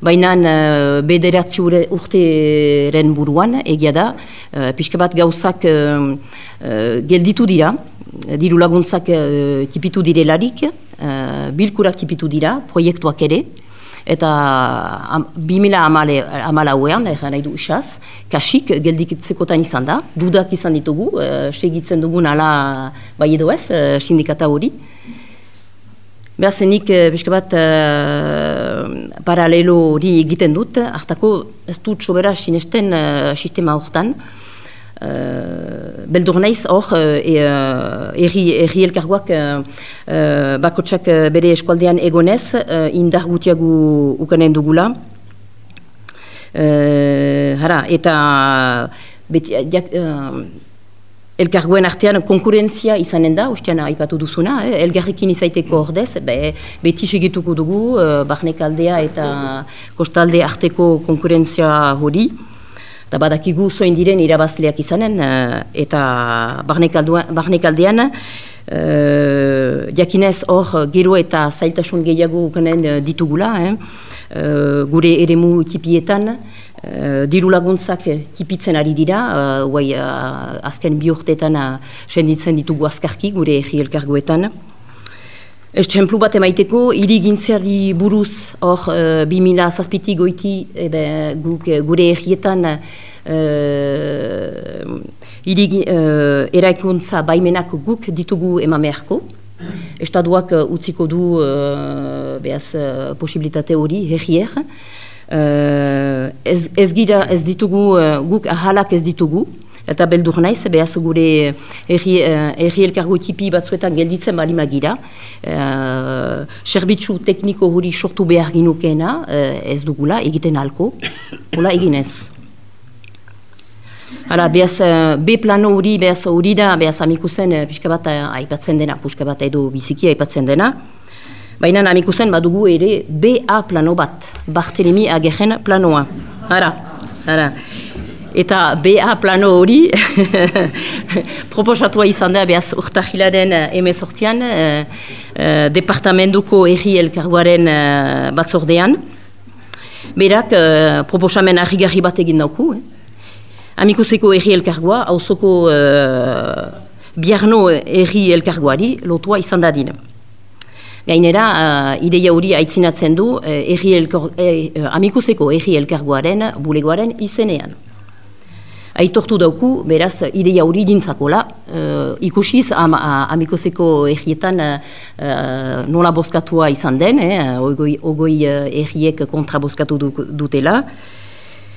Baina uh, bederatzi urteren buruan, egia da, uh, pixka bat gauzak uh, gelditu dira, diru laguntzak uh, kipitu direlarik, uh, bilkurak kipitu dira, proiektuak ere, eta am, 2000 amale, amalauean, erra nahi du usaz, kasik geldikitzekotan izan da, dudak izan ditugu, uh, segitzen dugun ala bai edo ez, uh, sindikata hori. Beraz, nik, uh, bat, paralelo hori egiten dut, hartako ez dut sobera sinesten uh, sistema horretan, Uh, beldur naiz hor uh, erri, erri elkargoak uh, bakotsak bere eskualdean egonez uh, indar gutiagu ukanen dugula. Uh, hara, eta beti, jak, uh, elkargoen artean konkurentzia izanen da, ustean aipatu duzuna, eh? elgarrekin izaiteko ordez, be, beti segituko dugu, uh, barnek aldea eta kostalde arteko konkurentzia hori. Eta badakigu zoin diren irabazleak izanen, uh, eta barnekaldean, uh, jakinez hor gero eta zailtasun gehiago ukanen uh, ditugula, eh? uh, gure eremu tipietan, uh, diru laguntzak tipitzen ari dira, uh, guai, uh, azken bi urteetan uh, senditzen ditugu azkarki gure egi elkargoetan. Estemplu bat emaiteko, hiri gintzeari buruz, hor, uh, bi mila zazpitik goiti, ebe, guk, gure errietan, uh, hiri uh, eraikuntza baimenak guk ditugu emamearko. Estaduak utziko du uh, behaz, posibilitate hori, herrier. Uh, ez, ez gira ez ditugu, guk ahalak ez ditugu, eta beldur naiz, behaz gure erri, erri elkargo tipi batzuetan gelditzen bali magira. Uh, serbitzu tekniko hori sortu behar ginukeena, uh, ez dugula, egiten alko, hola eginez. Hala, behaz, B plano hori, behaz hori da, behaz amikusen pixka bat aipatzen dena, pixka bat edo biziki aipatzen dena. Baina amikusen badugu ere BA plano bat, Bartelemi ageren planoa. Hala, hala. Eta BA plano hori proposatua izan da behaz urtahilaren eh, emezortzian uh, uh, departamentuko erri elkarguaren uh, batzordean. Berak uh, proposamen ahigarri bat egin dauku. Eh? Amikuseko erri elkargoa, hauzoko uh, biarno erri elkargoari lotua izan dadin. Gainera, uh, ideia hori aitzinatzen du uh, erri elkar, amikuseko erri elkargoaren bulegoaren izenean aitortu dauku, beraz, ideia hori dintzakola. Uh, ikusiz, am, amikozeko egietan uh, nola boskatua izan den, eh, ogoi, ogoi egiek kontra boskatu du, dutela.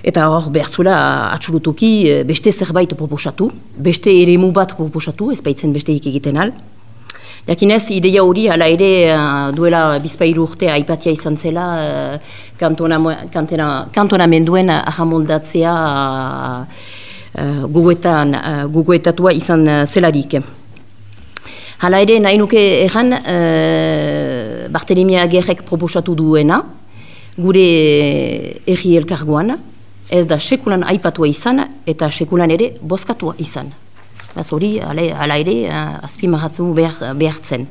Eta hor, behartzula, atxurutuki, beste zerbait proposatu, beste ere bat proposatu, ez baitzen beste egiten al. Jakinez, ideia hori, ala ere, duela bizpailu urte aipatia izan zela, kantona, kantona, kantona menduen ahamoldatzea guguetan, uh, guguetatua izan uh, zelarik. Hala ere, nahi nuke erran, uh, Bartelemia Gerrek proposatu duena, gure erri elkargoan, ez da sekulan aipatua izan, eta sekulan ere boskatua izan. Baz hori, hala ere, azpimarratzu behar, behartzen.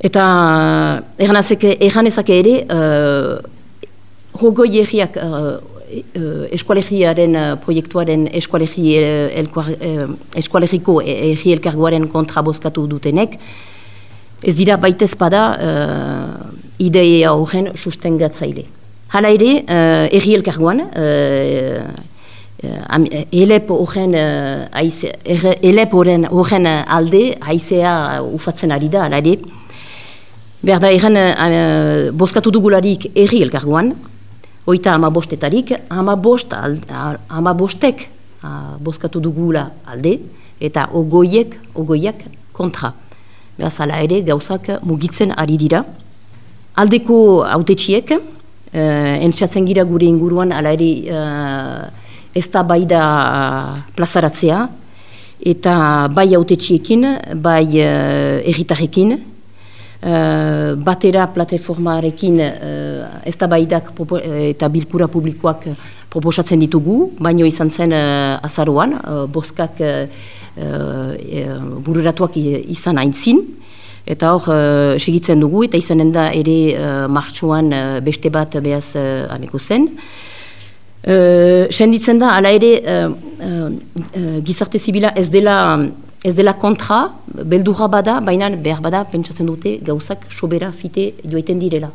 Eta erran ezake ere, uh, hogoi erriak uh, eskualegiaren uh, proiektuaren eskualegi, uh, eskualegiko egi elkargoaren kontra bozkatu dutenek, ez dira baitez bada uh, ideia horren sustengatzaile. Hala ere, uh, egi elkargoan, uh, elep horren uh, alde haizea ufatzen ari da, hala ere, Behar da, erren, uh, bozkatu dugularik erri elkargoan, oita ama bostetarik, ama, bost, ama bostek bozkatu dugula alde, eta ogoiek, ogoiak kontra. Beraz, ala ere, gauzak mugitzen ari dira. aldeko autetxiek, uh, entzatzen gira gure inguruan, ala ere uh, ez da bai da plazaratzea, eta bai autetxiekin, bai uh, erritarrekin, Uh, batera plataformarekin uh, ez da baidak eta bilkura publikoak proposatzen ditugu, baino izan zen uh, azaruan, uh, boskak uh, uh, bururatuak izan aintzin, eta hor uh, segitzen dugu, eta izanen da ere uh, martxuan uh, beste bat behaz uh, amiko zen. Uh, senditzen da, ala ere, uh, uh, gizarte zibila ez dela, ez dela kontra, beldurra bada, baina behar bada, pentsatzen dute, gauzak sobera fite joiten direla.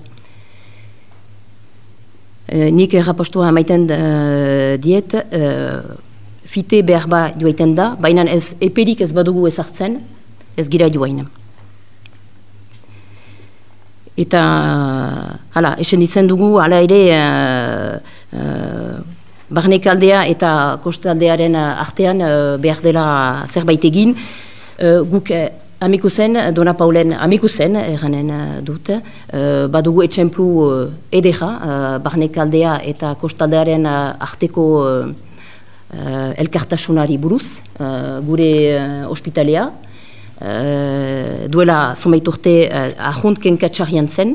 Uh, nik errapostua maiten uh, diet, uh, fite behar ba joiten da, baina ez eperik ez badugu ezartzen, ez gira joainen. Eta, hala, esen ditzen dugu, hala ere, uh, uh, barnekaldea eta kostaldearen artean uh, behar dela zerbait egin. Uh, guk amiku zen, Dona Paulen amiku zen, erranen dut, badugu etxemplu edera, barnekaldea eta kostaldearen arteko elkartasunari buruz, gure ospitalea. Eh, duela zomait urte uh, ahunt kenkatxarrian zen,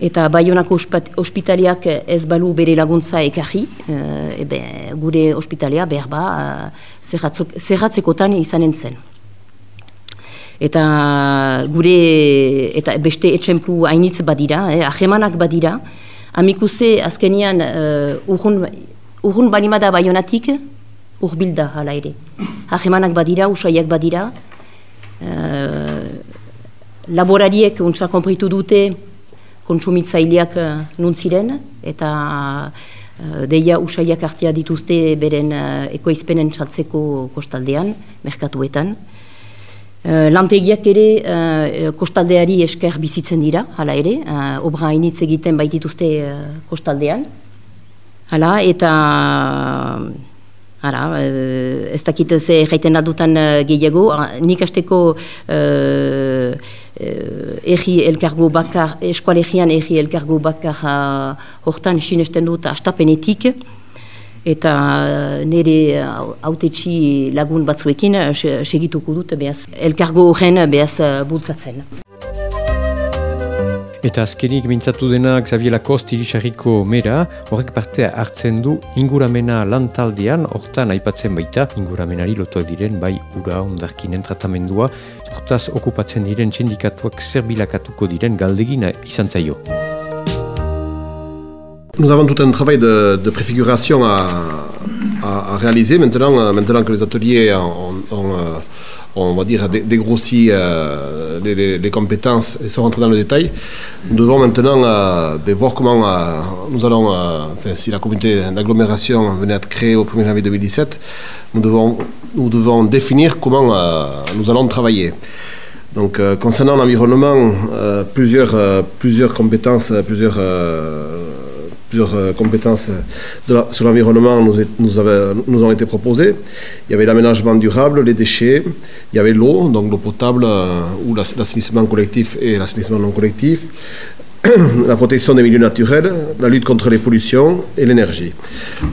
eta Bayonako ospitaliak ez balu bere laguntza ekarri, uh, ebe, gure ospitalia behar ba, uh, zerratzekotan izanen zen. Eta gure, eta beste etxemplu hainitz badira, eh, ahemanak badira, amikuse azkenian uh, urrun, urrun banimada Bayonatik, urbilda hala ere. Ahemanak badira, usaiak badira, Uh, laborariek untsa konpritu dute kontsumitzaileak uh, nuntziren eta uh, deia usaiak hartia dituzte beren uh, ekoizpenen txaltzeko kostaldean, merkatuetan. Lantegiak ere kostaldeari esker bizitzen dira, hala ere, obra hainitz egiten baitituzte kostaldean. Hala, eta... Ara, ez dakit ze jaiten aldutan gehiago, uh, nik asteko uh, uh, elkargo bakar, eskualegian egi elkargo bakar uh, hortan sinesten dut astapenetik, eta uh, nire autetxi lagun batzuekin segituko dut behaz, elkargo horren behaz bultzatzen. Eta azkenik mintzatu dena Xavier Lacoste irisarriko mera, horrek partea hartzen du inguramena lantaldean, hortan aipatzen baita inguramenari lotuak diren bai ura ondarkinen tratamendua, hortaz okupatzen diren sindikatuak zerbilakatuko diren galdegina izan zaio. Nous avons tout un travail de, de préfiguration à, à, à réaliser maintenant, maintenant que les ateliers ont, ont, ont on va dire, dégrossi euh, les, compétences et sont rentrés dans le détail. Nous devons maintenant euh, ben, voir comment euh, nous allons, si la communauté d'agglomération venait à être créée au 1er janvier 2017, nous devons, nous devons définir comment nous allons travailler. Donc, concernant l'environnement, plusieurs compétences, plusieurs plusieurs euh, compétences sur l'environnement nous, ont été proposées. Il y avait l'aménagement durable, les déchets, il y avait l'eau, donc l'eau potable euh, ou l'assainissement collectif et l'assainissement non collectif, la protection des milieux naturels, la lutte contre les pollutions et l'énergie.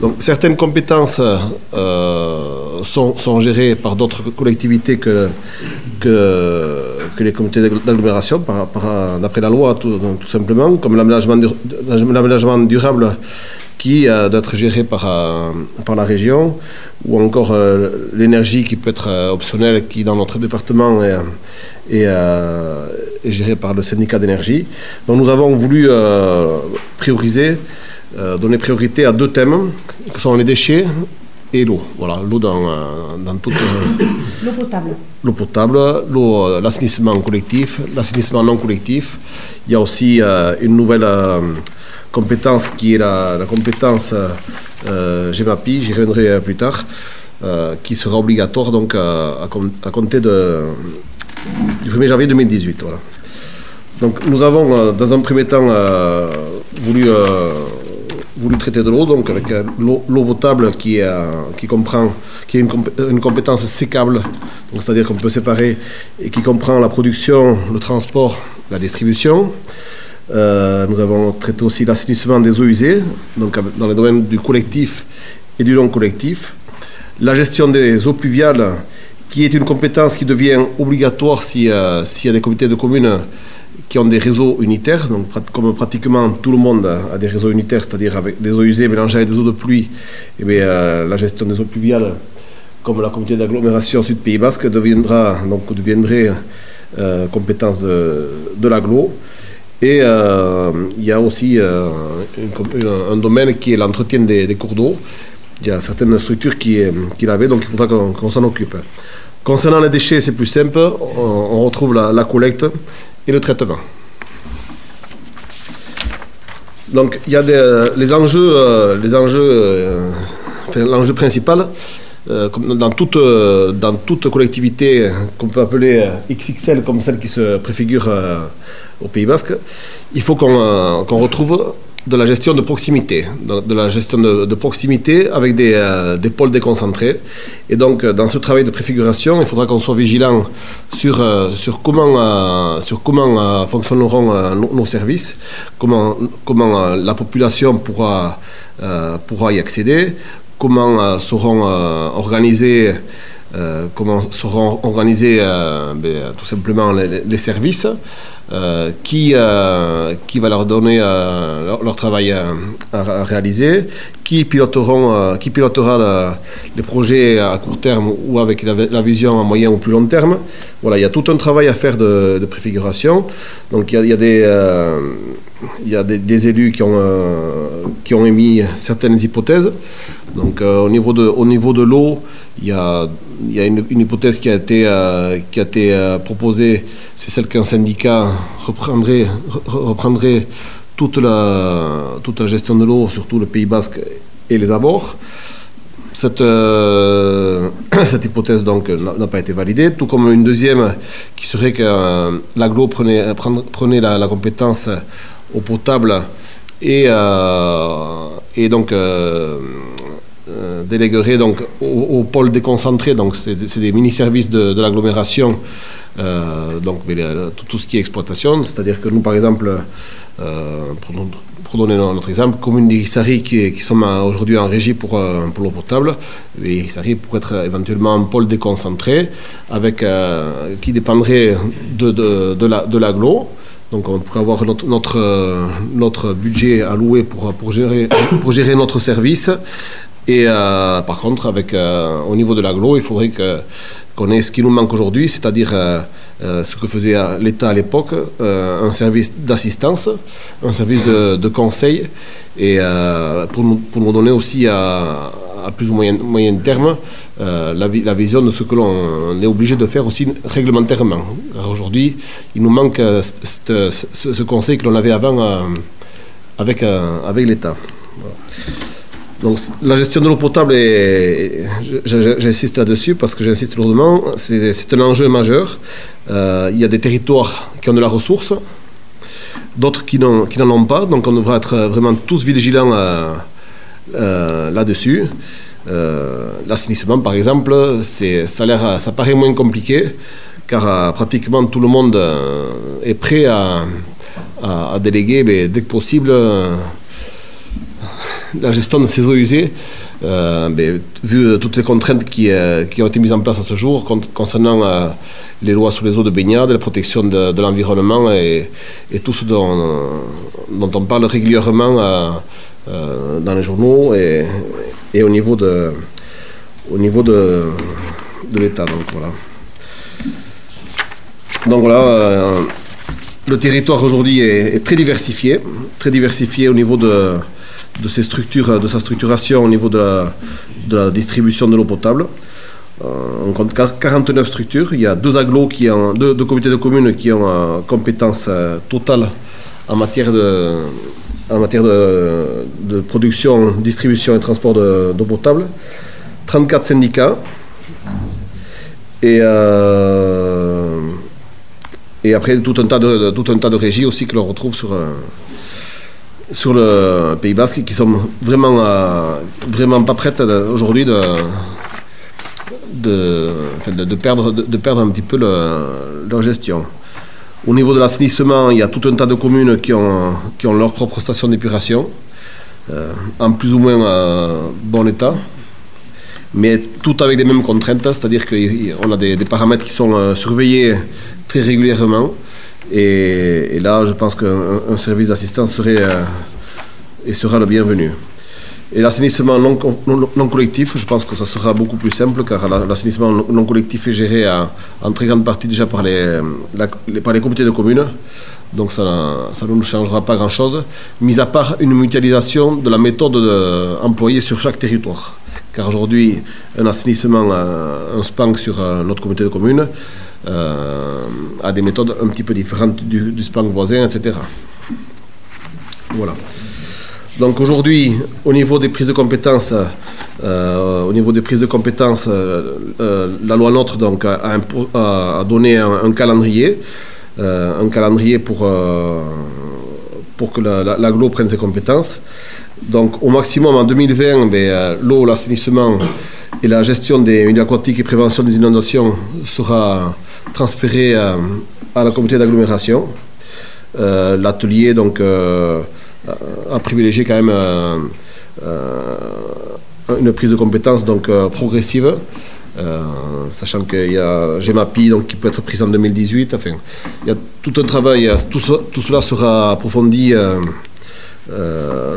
Donc certaines compétences euh, sont, gérées par d'autres collectivités que, que, les comités d'agglomération, d'après la loi tout simplement, comme l'aménagement durable qui euh, doit être géré par, euh, par la région, ou encore euh, l'énergie qui peut être optionnelle, qui dans notre département est, est, gérée par le syndicat d'énergie. Donc nous avons voulu prioriser, donner priorité à deux thèmes, qui sont les déchets et l'eau. Voilà, l'eau dans, dans toute... l'eau potable. L'eau potable, l'eau, l'assainissement collectif, l'assainissement non collectif. Il y a aussi une nouvelle compétence qui est la, compétence euh, GMAPI, j'y reviendrai plus tard, euh, qui sera obligatoire donc à, compter du 1er janvier 2018. Voilà. Donc nous avons euh, dans un premier temps voulu, traiter de l'eau, donc avec l'eau potable qui, qui comprend qui est une, une compétence sécable, c'est-à-dire qu'on peut séparer et qui comprend la production, le transport, la distribution. Nous avons traité aussi l'assainissement des eaux usées, donc dans le domaine du collectif et du non collectif. La gestion des eaux pluviales, qui est une compétence qui devient obligatoire s'il y a des comités de communes qui ont des réseaux unitaires, donc comme pratiquement tout le monde a des réseaux unitaires, c'est-à-dire avec des eaux usées mélangées avec des eaux de pluie, et bien, la gestion des eaux pluviales, comme la communauté d'agglomération Sud-Pays Basque, deviendra, donc, deviendrait euh, compétence de, de l'aglo. Et euh, il y a aussi euh, un domaine qui est l'entretien des, cours d'eau. Il y a certaines structures qui, qui l'avaient, donc il faudra qu'on s'en occupe. Concernant les déchets, c'est plus simple. On, retrouve la collecte et le traitement. Donc il y a des, les enjeux, euh, les euh, euh, comme dans toute, collectivité qu'on peut appeler XXL comme celle qui se préfigure au Pays Basque, il faut qu'on retrouve de la gestion de proximité, de, la gestion de, proximité avec des, euh, pôles déconcentrés. Et donc, euh, dans ce travail de préfiguration, il faudra qu'on soit vigilant sur, euh, comment, fonctionneront nos, services, comment, la population pourra y accéder, comment seront organisés comment seront organisés tout simplement les services. Euh, qui, euh, qui va leur donner euh, leur, travail à, réaliser, qui, piloteront, qui pilotera les projets à court terme ou avec la, vision à moyen ou plus long terme. Voilà, il y a tout un travail à faire de, préfiguration. Donc il y a, des, il y a des, élus qui ont, qui ont émis certaines hypothèses. Donc au niveau de, au niveau de l'eau, il y a, il y a une, hypothèse qui a été, qui a été proposée, c'est celle qu'un syndicat reprendrait, reprendrait toute, la, toute la gestion de l'eau, surtout le Pays Basque et les abords. Cette, euh, cette hypothèse donc n'a pas été validée, tout comme une deuxième qui serait que euh, l'aglo prenait, prenait la, compétence au potable et, euh, et donc déléguerait donc au, pôle déconcentré, donc c'est des mini-services de, l'agglomération euh, donc tout, ce qui est exploitation, c'est-à-dire que nous, par exemple, euh, pour, donner notre exemple, commune d'Irissari qui, qui sont aujourd'hui en régie pour, euh, pour l'eau potable, pourrait être éventuellement un pôle déconcentré avec, qui dépendrait de, de, de l'aglo. Donc on pourrait avoir notre, notre, notre, budget alloué pour, pour, gérer, pour gérer notre service. Et par contre, avec, au niveau de l'aglo, il faudrait qu'on ait ce qui nous manque aujourd'hui, c'est-à-dire euh, euh, ce que faisait l'État à l'époque, euh, un service d'assistance, un service de, conseil, et pour nous, pour, nous, donner aussi à, plus ou moyen, terme la, la, vision de ce que l'on est obligé de faire aussi réglementairement. Aujourd'hui, il nous manque ce, conseil que l'on avait avant avec, avec l'État. Donc la gestion de l'eau potable, j'insiste là-dessus parce que j'insiste lourdement, c'est un enjeu majeur. Euh, il y a des territoires qui ont de la ressource, d'autres qui n'en ont pas, donc on devra être vraiment tous vigilants euh, euh, là-dessus. L'assainissement, par exemple, ça, ça paraît moins compliqué, car pratiquement tout le monde est prêt à, à déléguer mais dès que possible la gestion de ces eaux usées, euh, vu toutes les contraintes qui, euh, qui, ont été mises en place à ce jour concernant euh, les lois sur les eaux de baignade, la protection de, l'environnement et, tout ce dont, dont, on parle régulièrement dans les journaux et, et, au niveau de, au niveau de, de l'État. Donc voilà. Donc voilà, le territoire aujourd'hui est, très diversifié, très diversifié au niveau de de, ces structures, de sa structuration au niveau de la, distribution de l'eau potable. Euh, on compte 49 structures. Il y a deux agglos, qui ont, deux, comités de communes qui ont euh, compétence euh, totale en matière de, en matière de, production, distribution et transport d'eau potable. 34 syndicats. Et, et après tout un, tas de, tout un tas de régies aussi que l'on retrouve sur, sur le Pays Basque qui sont vraiment, euh, vraiment pas prêtes aujourd'hui de, de, de, perdre, de, perdre un petit peu leur gestion. Au niveau de l'assainissement, il y a tout un tas de communes qui ont, qui ont leur propre station d'épuration, en plus ou moins bon état mais tout avec les mêmes contraintes, c'est-à-dire qu'on a des, paramètres qui sont surveillés très régulièrement. Et, là, je pense qu'un service d'assistance serait et sera le bienvenu. Et l'assainissement non, collectif, je pense que ça sera beaucoup plus simple car l'assainissement non collectif est géré en très grande partie déjà par les, par les comités de communes. Donc ça, ne nous changera pas grand-chose, mis à part une mutualisation de la méthode employée sur chaque territoire. Car aujourd'hui, un assainissement, un SPANC sur notre comité de communes euh, a des méthodes un petit peu différentes du, du voisin, etc. Voilà. Donc aujourd'hui, au niveau des prises de compétences, euh, au niveau des prises de compétences, euh, euh, la loi NOTRe donc, a, donné un, calendrier, un calendrier pour, pour que l'aglo prenne ses compétences. Donc au maximum en 2020, ben, l'eau, l'assainissement et la gestion des milieux aquatiques et prévention des inondations sera transférée à, la communauté d'agglomération. L'atelier donc à privilégier quand même euh, euh, une prise de compétence donc progressive. sachant qu'il y a GEMAPI donc, qui peut être prise en 2018. Enfin, il y a tout un travail, tout, cela sera approfondi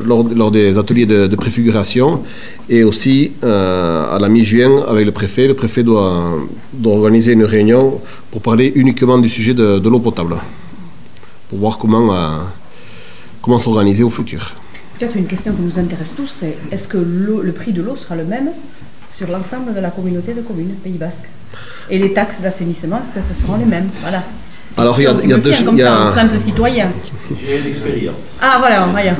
lors, des ateliers de, préfiguration et aussi à la mi-juin avec le préfet. Le préfet doit, organiser une réunion pour parler uniquement du sujet de l'eau potable, pour voir comment comment s'organiser au futur? Peut-être une question qui nous intéresse tous, c'est est-ce que le prix de l'eau sera le même sur l'ensemble de la communauté de communes Pays Basque? Et les taxes d'assainissement, est-ce que ce seront les mêmes? Voilà. Alors il y a, il y a deux choses. Il y a un simple citoyen. J'ai une expérience. Ah voilà, voilà.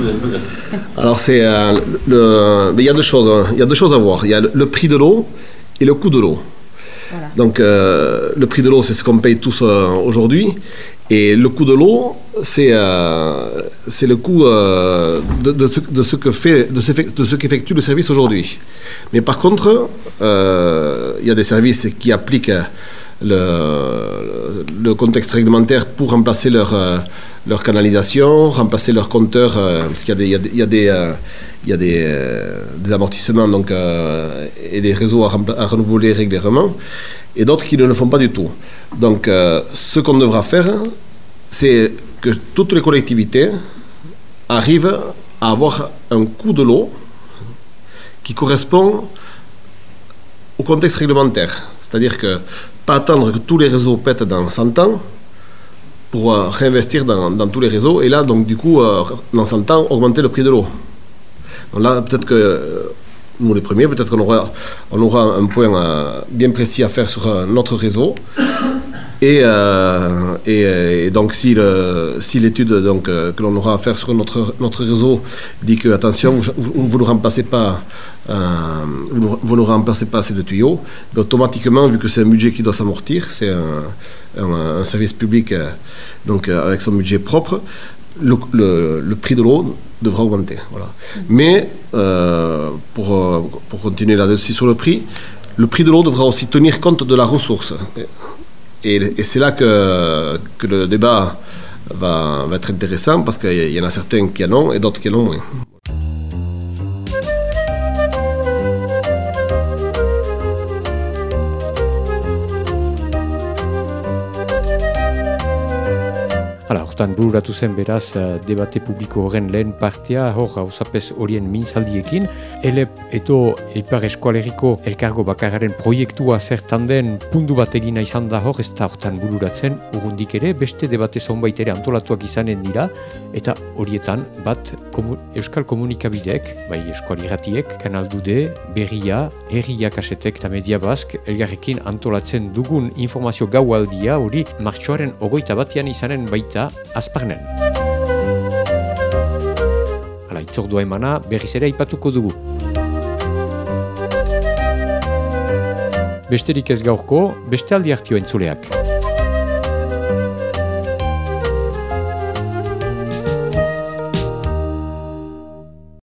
Alors c'est euh, le, il y a deux choses. Hein. Il y a deux choses à voir. Il y a le, prix de l'eau et le coût de l'eau. Voilà. Donc euh, le prix de l'eau, c'est ce qu'on paye tous euh, aujourd'hui. Et le coût de l'eau, c'est euh, le coût euh, de, ce, que fait, de ce, qu'effectue le service aujourd'hui. Mais par contre, euh, il y a des services qui appliquent le, le, contexte réglementaire pour remplacer leur, leur canalisation, remplacer leur compteur, euh, parce qu'il y a des, amortissements donc, et des réseaux à, à renouveler régulièrement et d'autres qui ne le font pas du tout. Donc, euh, ce qu'on devra faire, c'est que toutes les collectivités arrivent à avoir un coût de l'eau qui correspond au contexte réglementaire. C'est-à-dire que pas attendre que tous les réseaux pètent dans 100 ans pour euh, réinvestir dans, tous les réseaux et là, donc du coup, euh, dans 100 ans, augmenter le prix de l'eau. Là, peut-être que nous les premiers, peut-être qu'on aura, on aura un point euh, bien précis à faire sur notre réseau. Et, euh, et, donc, si, l'étude donc, que l'on aura à faire sur notre, réseau dit que, attention, vous, ne remplacez pas, assez de tuyaux, automatiquement, vu que c'est un budget qui doit s'amortir, c'est un, service public donc, avec son budget propre, le, prix de l'eau devra augmenter. Voilà. Mais euh, pour, euh, pour, continuer là-dessus sur le prix, le prix de l'eau devra aussi tenir compte de la ressource. Et, c'est là que, que, le débat va, va être intéressant parce qu'il y en a certains qui en ont et d'autres qui en ont moins. Hortan bururatu zen beraz eh, debate publiko horren lehen partea, hor hausapez horien minzaldiekin. Elep eto Ipar Eskualeriko elkargo bakararen proiektua zertan den pundu bat egina izan da hor, ez da hortan bururatzen urundik ere, beste debate zonbait ere antolatuak izanen dira, eta horietan bat Euskal Komunikabidek, bai Eskualiratiek, Kanal Dude, Berria, Herria Kasetek eta Media Bask, elgarrekin antolatzen dugun informazio gaualdia hori martxoaren ogoita batean izanen baita azparnen. Hala, itzordua emana berriz ere ipatuko dugu. Besterik ez gaurko, beste aldi hartio entzuleak.